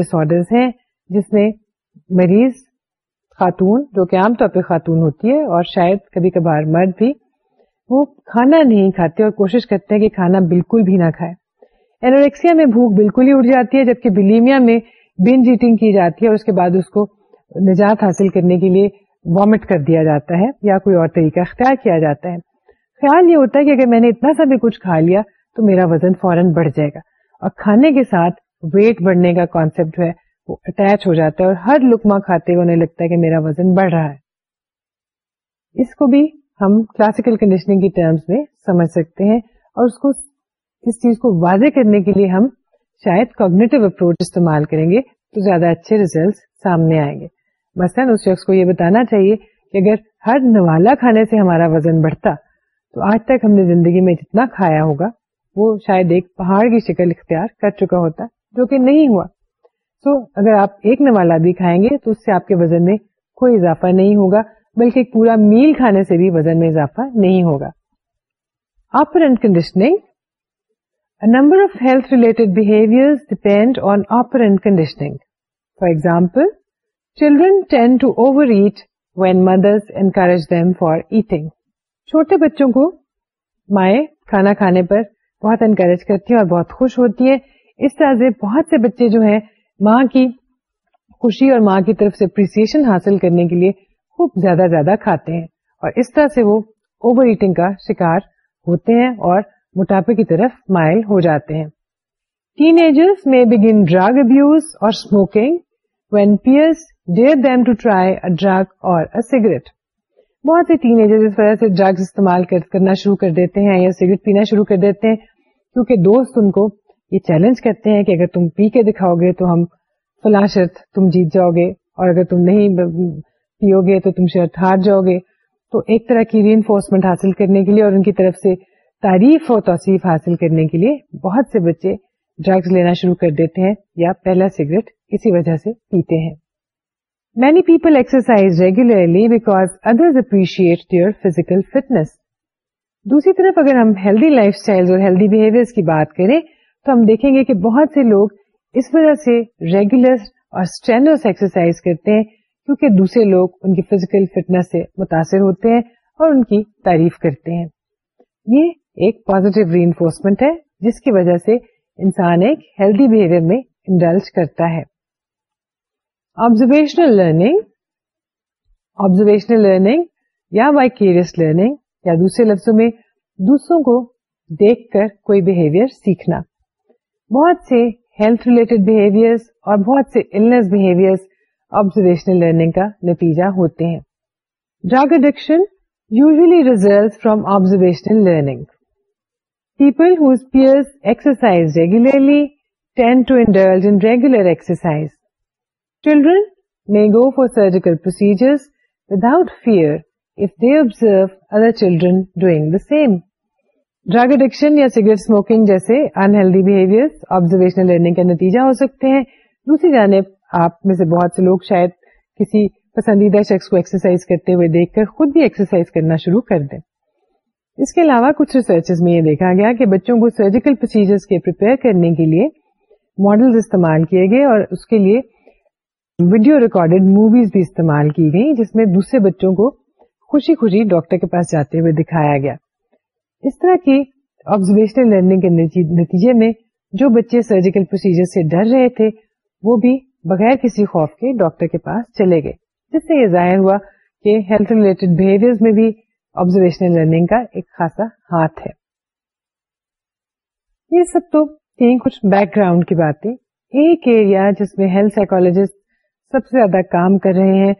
[SPEAKER 1] disorders خاتون ہوتی ہے اور شاید کبھی کبھار مرد بھی وہ کھانا نہیں کھاتے اور کوشش کرتے ہیں کہ کھانا بالکل بھی نہ کھائے اینوریکسیا میں بھوک بالکل ہی اٹھ جاتی ہے جبکہ بلیمیا میں بن جیٹنگ کی جاتی ہے اور اس کے بعد اس کو نجات حاصل کرنے کے لیے وامٹ کر دیا جاتا ہے یا کوئی اور طریقہ اختیار کیا جاتا ہے خیال یہ ہوتا ہے کہ اگر میں نے اتنا سا بھی کچھ کھا لیا تو میرا وزن فوراً بڑھ جائے گا اور کھانے کے ساتھ ویٹ بڑھنے کا کانسیپٹ جو ہے وہ اٹیچ ہو جاتا ہے اور ہر لکما کھاتے ہوئے انہیں لگتا ہے کہ میرا وزن بڑھ رہا ہے اس کو بھی ہم کلاسیکل کنڈیشننگ کی ٹرمز میں سمجھ سکتے ہیں اور اس کو اس چیز کو واضح کرنے کے لیے ہم شاید کوگنیٹو اپروچ استعمال کریں گے تو زیادہ اچھے ریزلٹ سامنے آئیں گے مثلاً اس شخص کو یہ بتانا چاہیے کہ اگر ہر نوالا کھانے سے ہمارا وزن بڑھتا تو آج تک ہم نے زندگی میں جتنا کھایا ہوگا وہ شاید ایک پہاڑ کی شکل اختیار کر چکا ہوتا جو کہ نہیں ہوا سو اگر آپ ایک نوالا بھی کھائیں گے تو اس سے آپ کے وزن میں کوئی اضافہ نہیں ہوگا بلکہ پورا میل کھانے سے بھی وزن میں اضافہ نہیں ہوگا operant conditioning number of health related behaviour depend on operant conditioning for example children tend to overeat when mothers encourage for eating چھوٹے بچوں کو مائیں کھانا کھانے پر بہت انکریج کرتی ہیں اور بہت خوش ہوتی ہیں اس طرح سے بہت سے بچے جو ہیں ماں کی خوشی اور ماں کی طرف سے اپریسیشن حاصل کرنے کے لیے خوب زیادہ زیادہ کھاتے ہیں اور اس طرح سے وہ اوور ایٹنگ کا شکار ہوتے ہیں اور موٹاپے کی طرف مائل ہو جاتے ہیں ٹیجرس میں begin drug abuse or smoking when peers dare to try drug or cigarette بہت سے ڈرگ استعمال کرنا شروع کر دیتے ہیں یا سگریٹ پینا شروع کر دیتے ہیں کیونکہ دوست ان کو یہ چیلنج کرتے ہیں کہ اگر تم پی کے دکھاؤ گے تو ہم فلاں شرط تم جیت جاؤ گے اور اگر تم نہیں پیو گے تو تم شرط ہار جاؤ گے تو ایک طرح کی ری انفورسمنٹ حاصل کرنے کے لیے اور ان کی طرف سے تعریف اور توصیف حاصل کرنے کے لیے بہت سے بچے ڈرگس لینا شروع کر دیتے ہیں یا پہلا سگریٹ اسی وجہ سے پیتے ہیں many people exercise regularly their physical fitness دوسری طرف اگر ہم ہیلدی لائف اسٹائل اور ہیلدی بہیویئر کی بات کریں تو ہم دیکھیں گے کہ بہت سے لوگ اس وجہ سے ریگولر اور ایکسرسائز کرتے ہیں کیونکہ دوسرے لوگ ان کی فزیکل فٹنس سے متاثر ہوتے ہیں اور ان کی تعریف کرتے ہیں یہ ایک پازیٹو ری انفورسمنٹ ہے جس کی وجہ سے انسان ایک ہیلدی بہیویئر میں انڈلج کرتا ہے آبزرویشنل لرننگ آبزرویشنل لرننگ یا وائکیریس لرننگ یا دوسرے لفظوں میں دوسروں کو دیکھ کر کوئی بہیویئر سیکھنا بہت سے ہیلتھ ریلیٹڈ بہیوئرس اور بہت سے النس آبزرویشنل لرننگ کا نتیجہ ہوتے ہیں drug addiction usually result from observational learning people whose peers exercise regularly tend to in regular exercise children یا سگریٹ اسموکنگ جیسے انہیل آبزرویشن لرننگ کا نتیجہ ہو سکتے ہیں دوسری جانب آپ میں سے بہت سے لوگ کسی پسندیدہ شخص کو ایکسرسائز کرتے ہوئے دیکھ کر خود بھی ایکسرسائز کرنا شروع کر دیں اس کے علاوہ کچھ ریسرچ میں یہ دیکھا گیا کہ بچوں کو سرجیکل پروسیجر کے پر ماڈل استعمال کیے گئے اور اس کے لیے ویڈیو ریکارڈیڈ موویز بھی استعمال کی گئی جس میں دوسرے بچوں کو خوشی خوشی ڈاکٹر کے پاس جاتے ہوئے دکھایا گیا اس طرح کی آبزرویشنل لرننگ کے نتیجے میں جو بچے سرجیکل پروسیجر سے ڈر رہے تھے وہ بھی بغیر کسی خوف کے ڈاکٹر کے پاس چلے گئے جس سے یہ ظاہر ہوا کہ ہیلتھ ریلیٹڈ بہیویئر میں بھی آبزرویشنل لرننگ کا ایک خاصا ہاتھ ہے یہ سب تو کچھ بیک گراؤنڈ کی باتیں ایک ایریا جس میں ہیلتھ سائیکولوجسٹ سب سے زیادہ کام کر رہے ہیں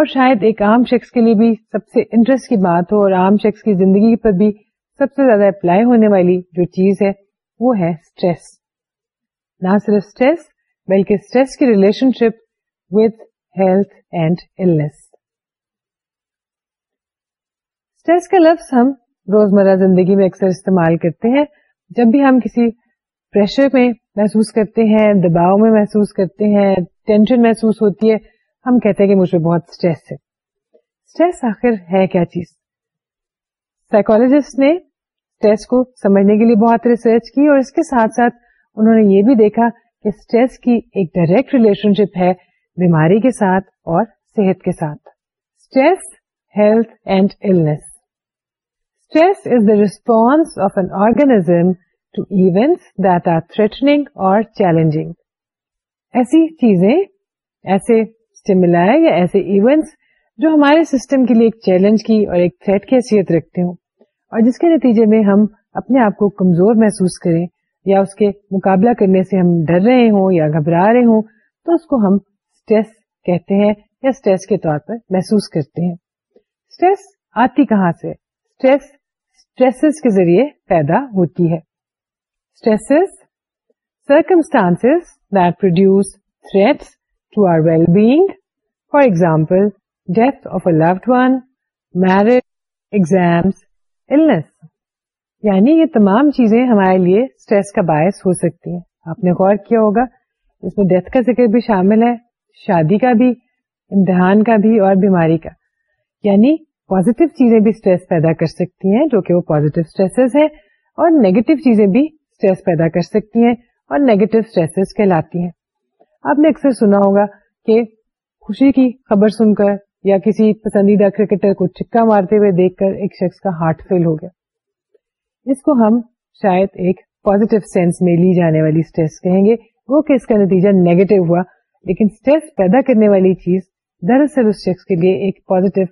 [SPEAKER 1] اور شاید ایک عام شخص کے لیے بھی سب سے انٹرسٹ کی بات ہو اور عام شخص کی زندگی پر بھی سب سے زیادہ اپلائی ہونے والی جو چیز ہے وہ ہے اسٹریس نہ صرف اسٹریس بلکہ اسٹریس کی relationship with health and stress کا لفظ ہم روزمرہ زندگی میں اکثر استعمال کرتے ہیں جب بھی ہم کسی پریشر میں محسوس کرتے ہیں دباؤ میں محسوس کرتے ہیں ٹینشن محسوس ہوتی ہے ہم کہتے ہیں کہ مجھے بہت اسٹریس ہے اسٹریس آخر ہے کیا چیز سائیکولوجسٹ نے اسٹریس کو سمجھنے کے لیے بہت ریسرچ کی اور اس کے ساتھ ساتھ انہوں نے یہ بھی دیکھا کہ اسٹریس کی ایک ڈائریکٹ ریلیشن شپ ہے بیماری کے ساتھ اور صحت کے ساتھ stress health and stress is the response of an organism threatening اور جس کے نتیجے میں ہم اپنے آپ کو کمزور محسوس کریں یا اس کے مقابلہ کرنے سے ہم ڈر رہے ہوں یا گھبرا رہے ہوں تو اس کو ہم اسٹریس کہتے ہیں یا اسٹریس کے طور پر محسوس کرتے ہیں اسٹریس آتی کہاں سے ذریعے پیدا ہوتی ہے stresses, circumstances that produce threats to our well-being, for example, death of a loved one, marriage, exams, illness. یعنی یہ تمام چیزیں ہمارے لیے اسٹریس کا باعث ہو سکتی ہیں آپ نے غور کیا ہوگا اس میں ڈیتھ کا ذکر بھی شامل ہے شادی کا بھی امتحان کا بھی اور بیماری کا یعنی پازیٹیو چیزیں بھی اسٹریس پیدا کر سکتی ہیں جو کہ وہ پازیٹیو اسٹریس ہیں اور نیگیٹو چیزیں بھی اسٹریس پیدا کر سکتی ہیں اور نیگیٹو اسٹریس کہلاتی ہیں آپ نے اکثر سنا ہوگا کہ خوشی کی خبر سن کر یا کسی پسندیدہ کرکٹر کو مارتے ہوئے دیکھ کر ایک شخص کا ہارٹ فیل ہو گیا اس کو ہم شاید ایک پوزیٹو سینس میں لی جانے والی اسٹریس کہیں گے وہ کہ اس کا نتیجہ نیگیٹو ہوا لیکن اسٹریس پیدا کرنے والی چیز دراصل اس شخص کے لیے ایک پوزیٹو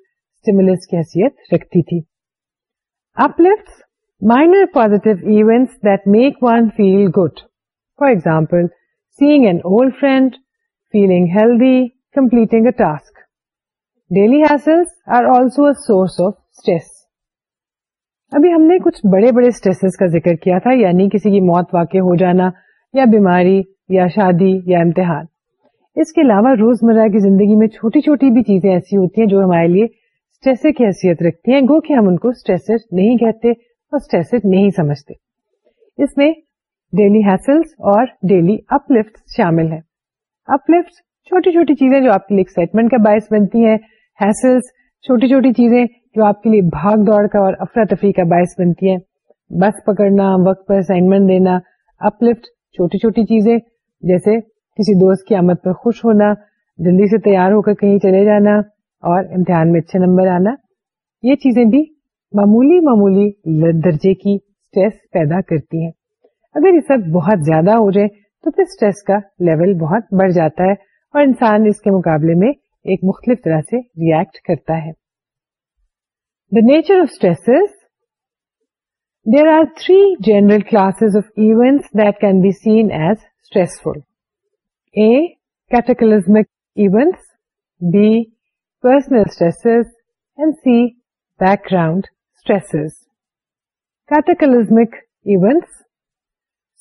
[SPEAKER 1] کی حیثیت رکھتی تھی minor a task. Make one feel good for example seeing friend ابھی ہم نے کچھ بڑے بڑے اسٹریس کا ذکر کیا تھا یعنی کسی کی موت واقع ہو جانا یا بیماری یا شادی یا امتحان اس کے علاوہ روز مرہ کی زندگی میں چھوٹی چھوٹی بھی چیزیں ایسی ہوتی ہیں جو ہمارے لیے اسٹریس کی حیثیت رکھتی ہیں گو کہ ہم ان کو اسٹریس نہیں کہتے نہیں سمجھتے اس میں ڈیلی ہیسلس اور ڈیلی اپلفٹ شامل ہے ایکسائٹمنٹ کا باعث بنتی ہیں ہیسلس چھوٹی چھوٹی چیزیں جو آپ کے لیے بھاگ دوڑ کا اور افراتفری کا باعث بنتی ہیں بس پکڑنا وقت پر اسائنمنٹ دینا اپلفٹ چھوٹی چھوٹی چیزیں جیسے کسی دوست کی آمد پر خوش ہونا جلدی سے تیار ہو کر کہیں چلے جانا اور امتحان میں اچھے نمبر آنا یہ چیزیں بھی معمولی معمولی درجے کی اسٹریس پیدا کرتی ہے اگر یہ سب بہت زیادہ ہو جائے تو پھر اسٹریس کا لیول بہت بڑھ جاتا ہے اور انسان اس کے مقابلے میں ایک مختلف طرح سے ریئیکٹ کرتا ہے the nature of stress there are three general classes of events that can be seen as stressful a cataclysmic events b personal stress and c background events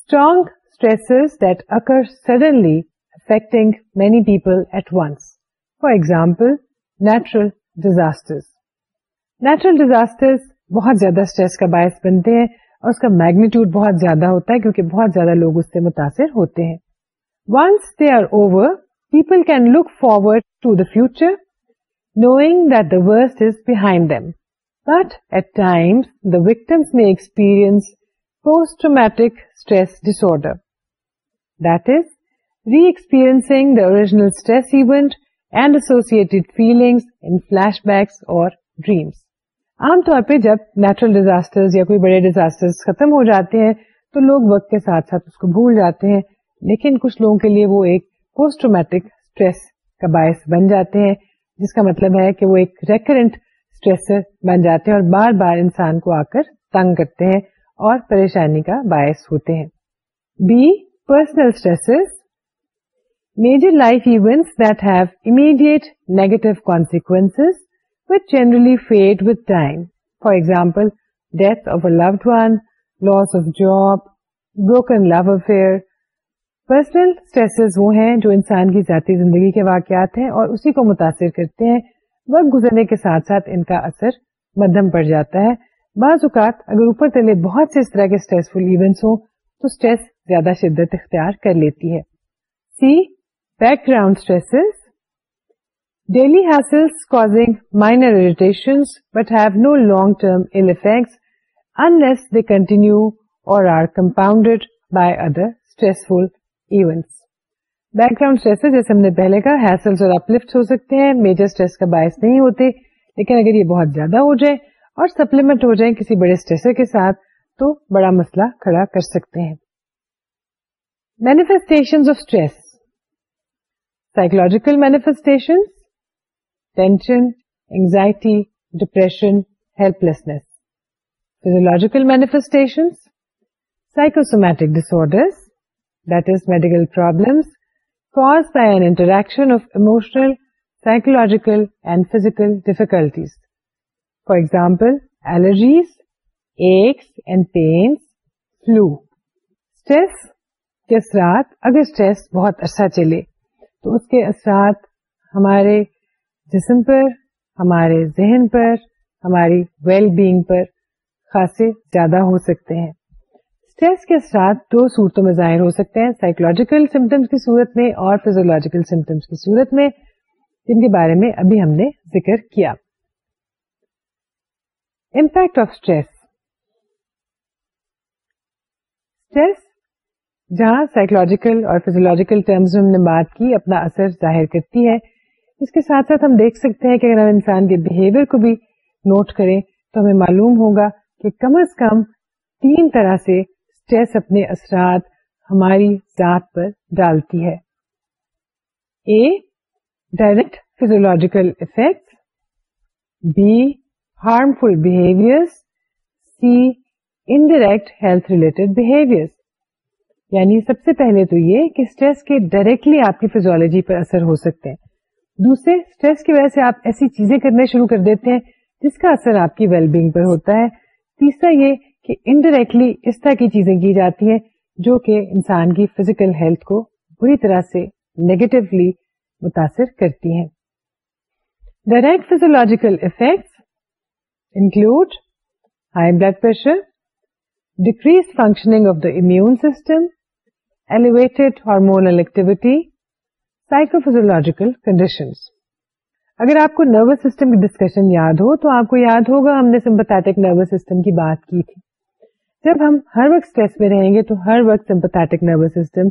[SPEAKER 1] strong stresses that occur suddenly affecting many people at once for example natural disasters natural disasters بہت زیادہ stress کا باعث بنتے ہیں اور اس کا magnitude بہت زیادہ ہوتا ہے کیونکہ بہت زیادہ لوگ اس سے متاثر ہوتے ہیں once they are over people can look forward to the future knowing that the worst is behind them but at times the victims may experience post-traumatic stress disorder. That is, re-experiencing the original stress event and associated feelings in flashbacks or dreams. عام طور پہ جب natural disaster یا کوئی بڑے disaster ختم ہو جاتے ہیں تو لوگ وقت کے ساتھ ساتھ اس کو بھول جاتے ہیں لیکن کچھ لوگوں کے لیے وہ ایک پوسٹ ٹرومیٹک اسٹریس کا باعث بن جاتے ہیں جس کا مطلب ہے کہ وہ ایک ریکرنٹ اسٹریس بن جاتے ہیں اور بار بار انسان کو آ کر تنگ کرتے ہیں اور پریشانی کا باعث ہوتے ہیں b personal major life events that have immediate negative consequence generally fade with time for example death of a loved one loss of job broken love affair personal stresses وہ ہیں جو انسان کی ذاتی زندگی کے واقعات ہیں اور اسی کو متاثر کرتے ہیں وقت گزرنے کے ساتھ ساتھ ان کا اثر مدم پڑ جاتا ہے بعض اوقات اگر اوپر تلے بہت سے اس طرح کے اسٹریس فل ایونٹس ہوں تو اسٹریس زیادہ شدت اختیار کر لیتی ہے c background stress causing minor irritation but have no long term effects unless they continue or are compounded by other events background stress جیسے ہم نے پہلے کہا ہیسلس اور اپلفٹ ہو سکتے ہیں میجر اسٹریس کا باعث نہیں ہوتے لیکن اگر یہ بہت زیادہ ہو جائے اور سپلیمنٹ ہو جائیں کسی بڑے اسٹریس کے ساتھ تو بڑا مسئلہ کھڑا کر سکتے ہیں manifestation of stress psychological manifestation tension anxiety depression helplessness physiological manifestation psychosomatic order that is medical problems شن of emotional psychological and physical difficulties for example allergies aches and pains flu stress کے اثرات اگر stress بہت اچھا چلے تو اس کے اثرات ہمارے جسم پر ہمارے ذہن پر ہماری ویل بیگ پر خاصے زیادہ ہو سکتے ہیں اسٹریس کے ساتھ دو صورتوں میں ظاہر ہو سکتے ہیں سائیکولوجیکل سمٹمس کی صورت میں اور فیزولوجیکل سمٹمس کی صورت میں میں جن کے بارے ابھی ہم نے ذکر کیا امپیکٹ آف جہاں سائیکولوجیکل اور فیزولوجیکل ٹرمز میں ہم نے بات کی اپنا اثر ظاہر کرتی ہے اس کے ساتھ ساتھ ہم دیکھ سکتے ہیں کہ اگر ہم انسان کے بہیویئر کو بھی نوٹ کریں تو ہمیں معلوم ہوگا کہ کم از کم تین طرح سے اسٹریس اپنے اثرات ہماری ذات پر ڈالتی ہے A direct physiological effect B harmful behaviour C indirect health related behaviour یعنی سب سے پہلے تو یہ کہ اسٹریس کے ڈائریکٹلی آپ کی فیزولوجی پر اثر ہو سکتے ہیں دوسرے اسٹریس کی وجہ سے آپ ایسی چیزیں کرنے شروع کر دیتے ہیں جس کا اثر آپ کی ویل بینگ پر ہوتا ہے تیسرا یہ کہ انڈائریکٹلی اس طرح کی چیزیں کی جاتی ہیں جو کہ انسان کی فزیکل ہیلتھ کو بری طرح سے نیگیٹولی متاثر کرتی ہیں direct physiological effects include high blood pressure decrease functioning of the immune system elevated hormonal activity psychophysiological condition اگر آپ کو نروس سسٹم کی ڈسکشن یاد ہو تو آپ کو یاد ہوگا ہم نے سمپیٹک نروس سسٹم کی بات کی تھی جب ہم ہر وقت اسٹریس میں رہیں گے تو ہر وقت سمپت نروس سسٹم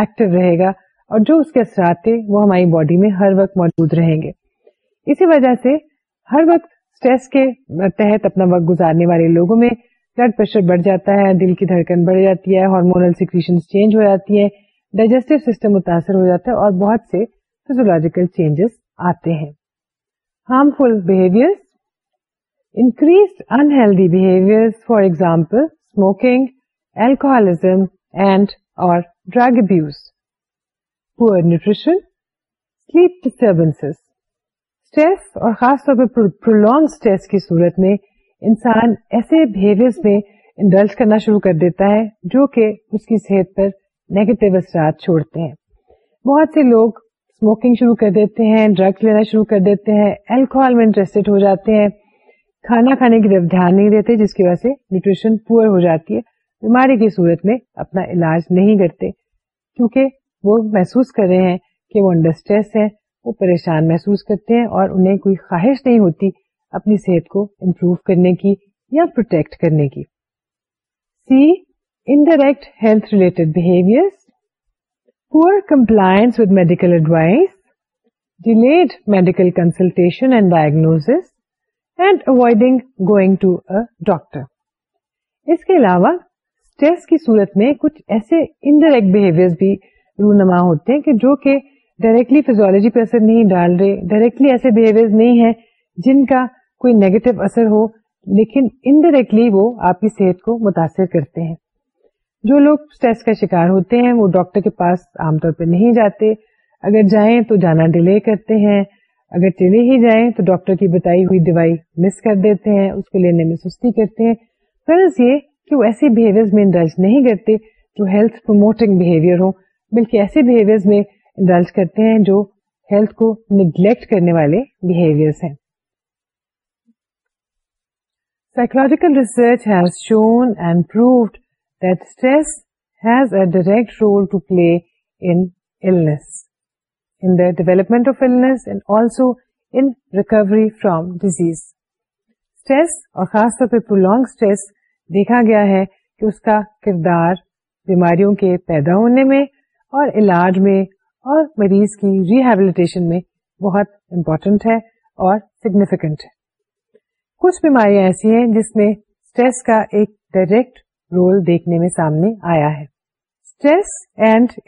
[SPEAKER 1] ایکٹیو رہے گا اور جو اس کے اثرات تھے وہ ہماری باڈی میں ہر وقت موجود رہیں گے اسی وجہ سے ہر وقت اسٹریس کے تحت اپنا وقت گزارنے والے لوگوں میں بلڈ پریشر بڑھ جاتا ہے دل کی دھڑکن بڑھ جاتی ہے ہارمونل سیکریشن چینج ہو جاتی ہے ڈائجسٹو سسٹم متاثر ہو جاتا ہے اور بہت سے فیزولوجیکل چینجز آتے ہیں harmful behaviour increase unhealthy behaviour for example smoking alcohol poor nutrition sleep disturbance stress اور خاص طور پر پرولونگ اسٹریس کی صورت میں انسان ایسے بہیویئر میں انڈلسٹ کرنا شروع کر دیتا ہے جو کہ اس کی صحت پر نیگیٹو اثرات چھوڑتے ہیں بہت سے لوگ اسموکنگ شروع کر دیتے ہیں ڈرگس لینا شروع کر دیتے ہیں الکوہول میں انٹرسٹ ہو جاتے ہیں کھانا کھانے کی طرف دھیان نہیں دیتے جس کی وجہ سے نیوٹریشن پور ہو جاتی ہے بیماری کی صورت میں اپنا علاج نہیں کرتے کیونکہ وہ محسوس کر رہے ہیں کہ وہ انڈر اسٹریس ہے وہ پریشان محسوس کرتے ہیں اور انہیں کوئی خواہش نہیں ہوتی اپنی صحت کو امپروو کرنے کی یا پروٹیکٹ کرنے کی C indirect health related behaviour poor compliance with medical advice delayed medical consultation and diagnose and avoiding going to a doctor اس کے علاوہ اسٹریس کی صورت میں کچھ ایسے انڈائریکٹ بہیویئر بھی رونما ہوتے ہیں کہ جو کہ ڈائریکٹلی فیزولوجی پہ اثر نہیں ڈال رہے ڈائریکٹلی ایسے بہیویئر نہیں ہے جن کا کوئی نیگیٹو اثر ہو لیکن انڈائریکٹلی وہ آپ کی صحت کو متاثر کرتے ہیں جو لوگ اسٹریس کا شکار ہوتے ہیں وہ ڈاکٹر کے پاس عام طور پہ نہیں جاتے اگر جائیں تو جانا ڈیلے کرتے ہیں اگر چلے ہی جائیں تو ڈاکٹر کی بتائی ہوئی دوائی مس کر دیتے ہیں اس کو لینے میں سستی کرتے ہیں فرض یہ کہ وہ ایسے بہیویئر میں انڈلج نہیں کرتے جو ہیلتھ پروموٹنگ بہیویئر ہو بلکہ ایسے بہیویئر میں انڈلج کرتے ہیں جو ہیلتھ کو نیگلیکٹ کرنے والے بہیویئر ہیں psychological research has shown and stress has a direct role to play in in the development of illness and also in recovery from disease. Stress اور خاص طور پہ prolonged stress دیکھا گیا ہے کہ اس کا کردار بیماریوں کے پیدا ہونے میں اور علاج میں اور مریض کی ریہیبلیٹیشن میں بہت امپورٹنٹ ہے اور سگنیفیکینٹ ہے کچھ بیماریاں ایسی ہیں جس میں اسٹریس کا ایک ڈائریکٹ رول دیکھنے میں سامنے آیا ہے stress and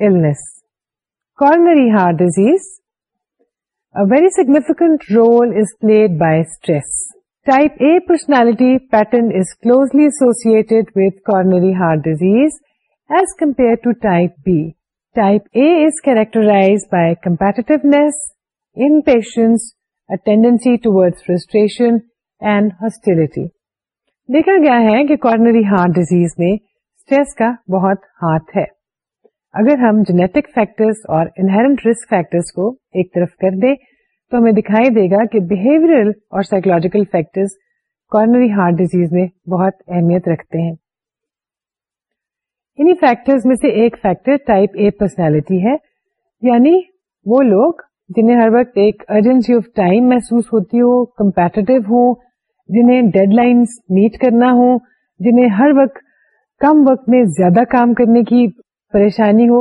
[SPEAKER 1] coronary heart disease a very significant role is played by stress type A personality pattern is closely associated with coronary heart disease as compare to type B type A is characterize by competitiveness in a tendency ٹوڈ frustration and hostility دیکھا گیا ہے کہ coronary heart disease میں stress کا بہت ہاتھ ہے اگر ہم جینیٹک فیکٹرز اور انہرنٹ رسک فیکٹرز کو ایک طرف کر دیں تو ہمیں دکھائی دے گا کہ بہیویئر اور psychological factors coronary heart disease میں بہت اہمیت رکھتے ہیں فیکٹرز میں سے ایک فیکٹر ٹائپ اے پرسنالٹی ہے یعنی وہ لوگ جنہیں ہر وقت ایک ارجنسی آف ٹائم محسوس ہوتی ہو کمپیٹیو ہو جنہیں ڈیڈ لائنس میٹ کرنا ہو جنہیں ہر وقت کم وقت میں زیادہ کام کرنے کی پریشانی ہو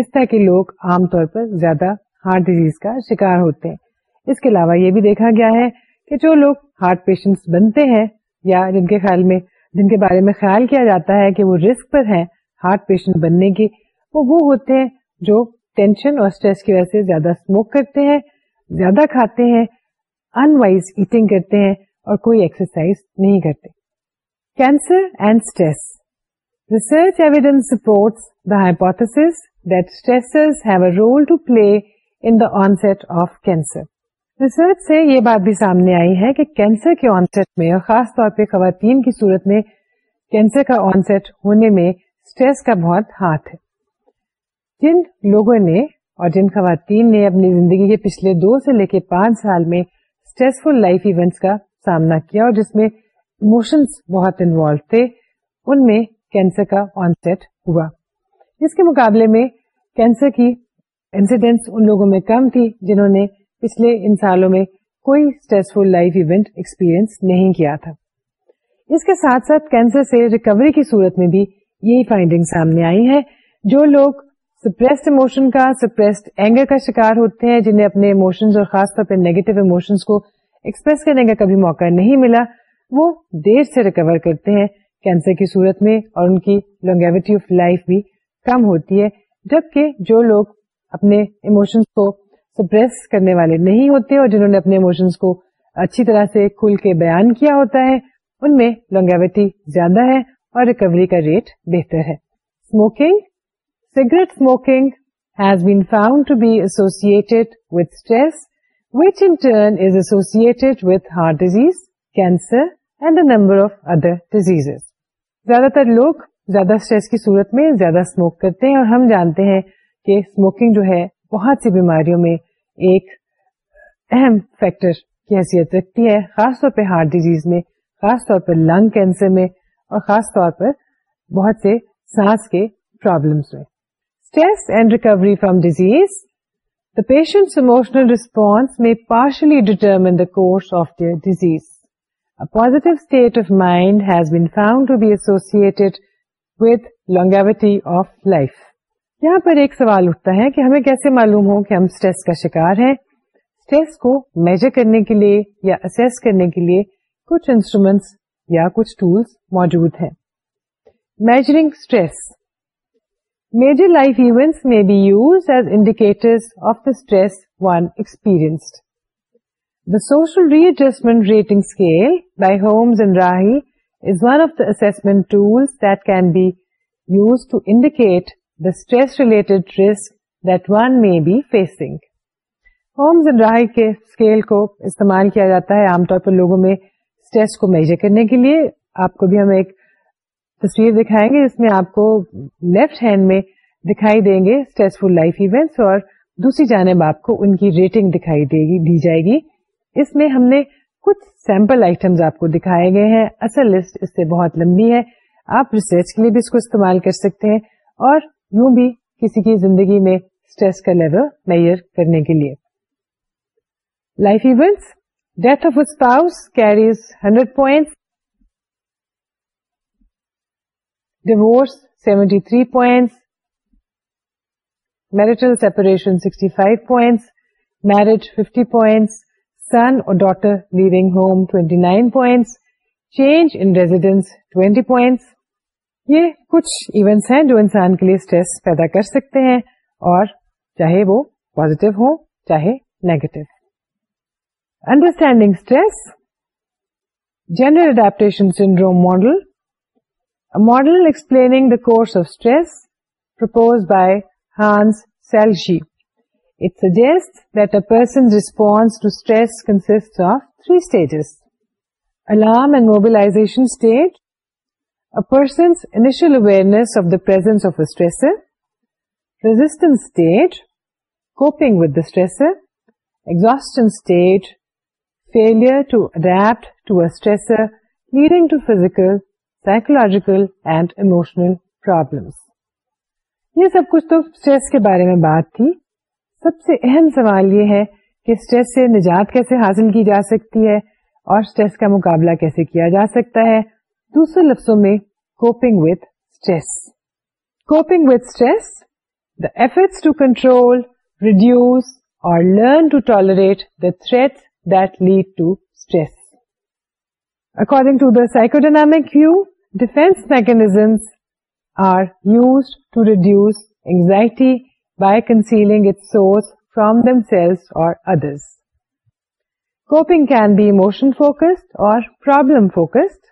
[SPEAKER 1] اس طرح کے لوگ عام طور پر زیادہ ہارٹ ڈیزیز کا شکار ہوتے ہیں اس کے علاوہ یہ بھی دیکھا گیا ہے کہ جو لوگ ہارٹ پیشنٹ بنتے ہیں یا جن کے خیال میں جن کے بارے میں خیال کیا جاتا ہے کہ وہ رسک پر ہیں ہارٹ پیشنٹ بننے کی وہ وہ ہوتے ہیں جو ٹینشن اور اسٹریس کی وجہ سے زیادہ اسموک کرتے ہیں زیادہ کھاتے ہیں انوائز ایٹنگ کرتے ہیں اور کوئی ایکسرسائز نہیں کرتے cancer and stress research evidence supports ہائپت he role پیٹ آف کینسر ریسرچ سے یہ بات بھی سامنے آئی ہے کہ کینسر کے میں اور خاص طور پہ خواتین کی صورت میں کینسر کا آنسٹ ہونے میں اسٹریس کا بہت ہاتھ ہے جن لوگوں نے اور جن خواتین نے اپنی زندگی کے پچھلے دو سے لے کے پانچ سال میں اسٹریسفل لائف ایونٹس کا سامنا کیا اور جس میں اموشنس بہت انوالو تھے ان میں کینسر کا آن سیٹ ہوا جس کے مقابلے میں کینسر کی انسیڈینٹس ان لوگوں میں کم تھی جنہوں نے پچھلے ان سالوں میں کوئی اسٹریسفل لائف ایونٹ ایکسپیرئنس نہیں کیا تھا اس کے ساتھ ساتھ کینسر سے ریکوری کی صورت میں بھی یہی فائنڈنگ سامنے آئی ہے جو لوگ سپریسڈ اموشن کا سپریسڈ اینگر کا شکار ہوتے ہیں جنہیں اپنے اموشن اور خاص طور پہ نیگیٹو اموشنس کو ایکسپریس کرنے کا کبھی موقع نہیں ملا وہ دیر سے ریکور کرتے ہیں کینسر کی صورت میں اور ان کی لانگیوٹی آف لائف بھی کم ہوتی ہے جبکہ جو لوگ اپنے ایموشنس کو سپریس کرنے والے نہیں ہوتے اور جنہوں نے اپنے اموشنس کو اچھی طرح سے کھل کے بیان کیا ہوتا ہے ان میں لونگیوٹی زیادہ ہے اور ریکوری کا ریٹ بہتر ہے smoking cigarette smoking has been found to be associated with stress which in turn is associated with heart disease cancer and a number of other disease زیادہ تر لوگ زیادہ اسٹریس کی صورت میں زیادہ اسموک کرتے ہیں اور ہم جانتے ہیں کہ اسموکنگ جو ہے بہت سی بیماریوں میں ایک اہم فیکٹر کی حیثیت رکھتی ہے خاص طور پہ ہارٹ ڈیزیز میں خاص طور پر لنگ کینسر میں اور خاص طور پر بہت سے سانس کے پرابلمس میں stress and recovery from disease the patient's emotional response may partially determine the course of disease has been found to be associated longevity of life یہاں پر ایک سوال اٹھتا ہے کہ ہمیں کیسے معلوم ہو کہ ہم اسٹریس کا شکار ہیں اسٹریس کو میجر کرنے کے لیے یا کرنے کے لیے کچھ انسٹرومینٹس یا کچھ ٹولس موجود ہیں measuring stress major life events may be use as indicator of the stress one experience the social readjustment rating scale by Holmes and Rahe استعمال کیا جاتا ہے لوگوں میں اسٹریس کو میزر کرنے کے لیے آپ کو بھی ہم ایک تصویر دکھائیں گے جس میں آپ کو لیفٹ ہینڈ میں دکھائی دیں گے اسٹریس فل لائف ایونٹ اور دوسری جانب آپ کو ان کی ریٹنگ دکھائی دی جائے گی اس میں ہم نے کچھ سیمپل آئٹم آپ کو دکھائے گئے ہیں اصل لسٹ اس سے بہت لمبی ہے آپ ریسرچ کے لیے بھی اس کو استعمال کر سکتے ہیں اور یوں بھی کسی کی زندگی میں اسٹریس کا لیول میئر کرنے کے لیے life events death of spouse carries hundred points divorce seventy three points marital separation sixty five points marriage fifty points son اور daughter leaving home 29 nine points change in residence twenty points یہ کچھ events ہیں جو انسان کے لیے stress پیدا کر سکتے ہیں اور چاہے وہ پوزیٹو ہو چاہے negative understanding stress general adaptation syndrome model model explaining the course of stress propose by Hans Selye it suggest that a person response to stress consist of three alarm and mobile awareness of the presence resistance state coping with the stressor exhaustion state failure to adapt stressor leading to physical psychological and emotional problems یہ سب کچھ تو stress کے بارے میں بات تھی سب سے اہم سوال یہ ہے کہ اسٹریس سے نجات کیسے حاصل کی جا سکتی ہے اور اسٹریس کا مقابلہ کیسے کیا جا سکتا ہے دوسرے لفظوں میں coping with stress coping with stress the efforts to control reduce اور learn to tolerate the threat that lead to stress according to the psychodynamic view defence mechanisms are use to reduce anxiety by concealing its source from themselves or others. Coping can be emotion-focused or problem-focused.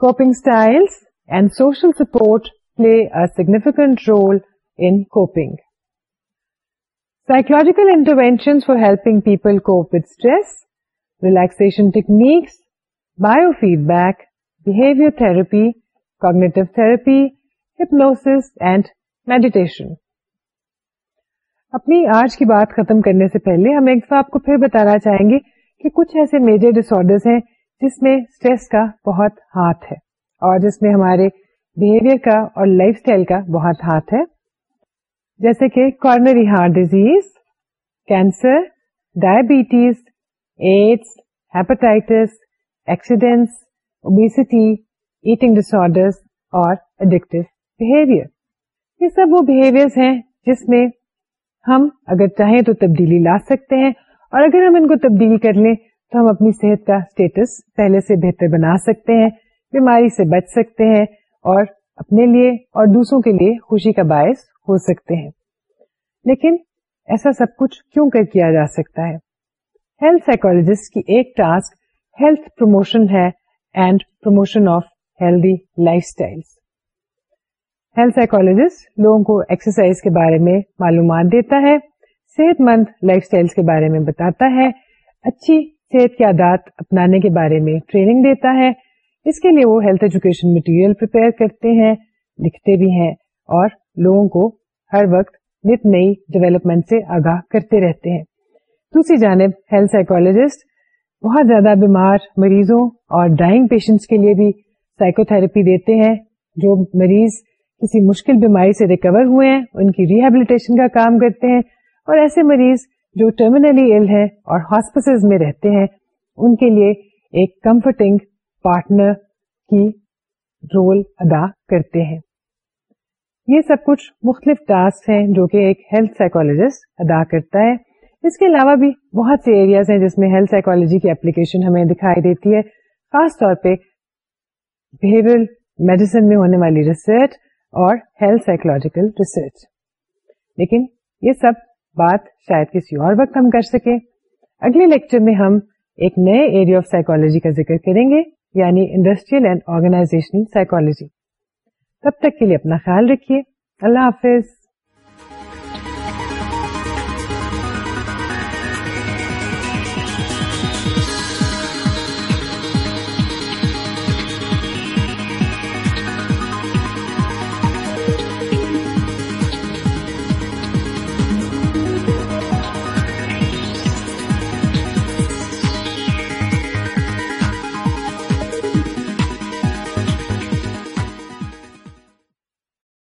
[SPEAKER 1] Coping styles and social support play a significant role in coping. Psychological interventions for helping people cope with stress, relaxation techniques, biofeedback, behavior therapy, cognitive therapy, hypnosis, and meditation. اپنی آج کی بات ختم کرنے سے پہلے ہم ایک دفعہ آپ کو پھر بتانا چاہیں گے کہ کچھ ایسے میجر ڈس ڈسارڈر ہیں جس میں اسٹریس کا بہت ہاتھ ہے اور جس میں ہمارے بہیویئر کا اور لائف اسٹائل کا بہت ہاتھ ہے جیسے کہ coronary heart disease cancer diabetes AIDS hepatitis accidents obesity eating dis disorders اور بہیویئر یہ سب وہ بہیویئر ہیں جس میں ہم اگر چاہیں تو تبدیلی لا سکتے ہیں اور اگر ہم ان کو تبدیلی کر لیں تو ہم اپنی صحت کا اسٹیٹس پہلے سے بہتر بنا سکتے ہیں بیماری سے بچ سکتے ہیں اور اپنے لیے اور دوسروں کے لیے خوشی کا باعث ہو سکتے ہیں لیکن ایسا سب کچھ کیوں کر کیا جا سکتا ہے ہیلتھ سائیکولوجسٹ کی ایک ٹاسک ہیلتھ پروموشن ہے and promotion of healthy lifestyle health psychologist لوگوں کو ایکسرسائز کے بارے میں معلومات دیتا ہے صحت مند لائف اسٹائل کے بارے میں بتاتا ہے اچھی صحت کی عادات اپنانے کے بارے میں ٹریننگ دیتا ہے اس کے لیے وہ ہیلتھ ایجوکیشن کرتے ہیں لکھتے بھی ہیں اور لوگوں کو ہر وقت نت نئی ڈیولپمنٹ سے آگاہ کرتے رہتے ہیں دوسری جانب ہیلتھ سائیکولوجسٹ بہت زیادہ بیمار مریضوں اور ڈائنگ پیشنٹس کے لیے بھی سائیکو تھراپی دیتے ہیں جو مریض کسی مشکل بیماری سے ریکور ہوئے ہیں ان کی ریہیبلیٹیشن کا کام کرتے ہیں اور ایسے مریض جو ٹرمینلی ہیں اور ہاسپٹل میں رہتے ہیں ان کے لیے ایک کمفرٹنگ پارٹنر کی رول ادا کرتے ہیں یہ سب کچھ مختلف ٹاسک ہیں جو کہ ایک ہیلتھ سائیکولوجسٹ ادا کرتا ہے اس کے علاوہ بھی بہت سے ایریاز ہیں جس میں ہیلتھ سائیکولوجی کی اپلیکیشن ہمیں دکھائی دیتی ہے خاص طور پہ میڈیسن میں ہونے والی ریسرچ اور ہیلتھ سائیکولوجیکل ریسرچ لیکن یہ سب بات شاید کسی اور وقت ہم کر سکیں اگلے لیکچر میں ہم ایک نئے ایریا آف سائیکولوجی کا ذکر کریں گے یعنی انڈسٹریل اینڈ آرگنائزیشنل سائیکولوجی تب تک کے لیے اپنا خیال رکھیے اللہ حافظ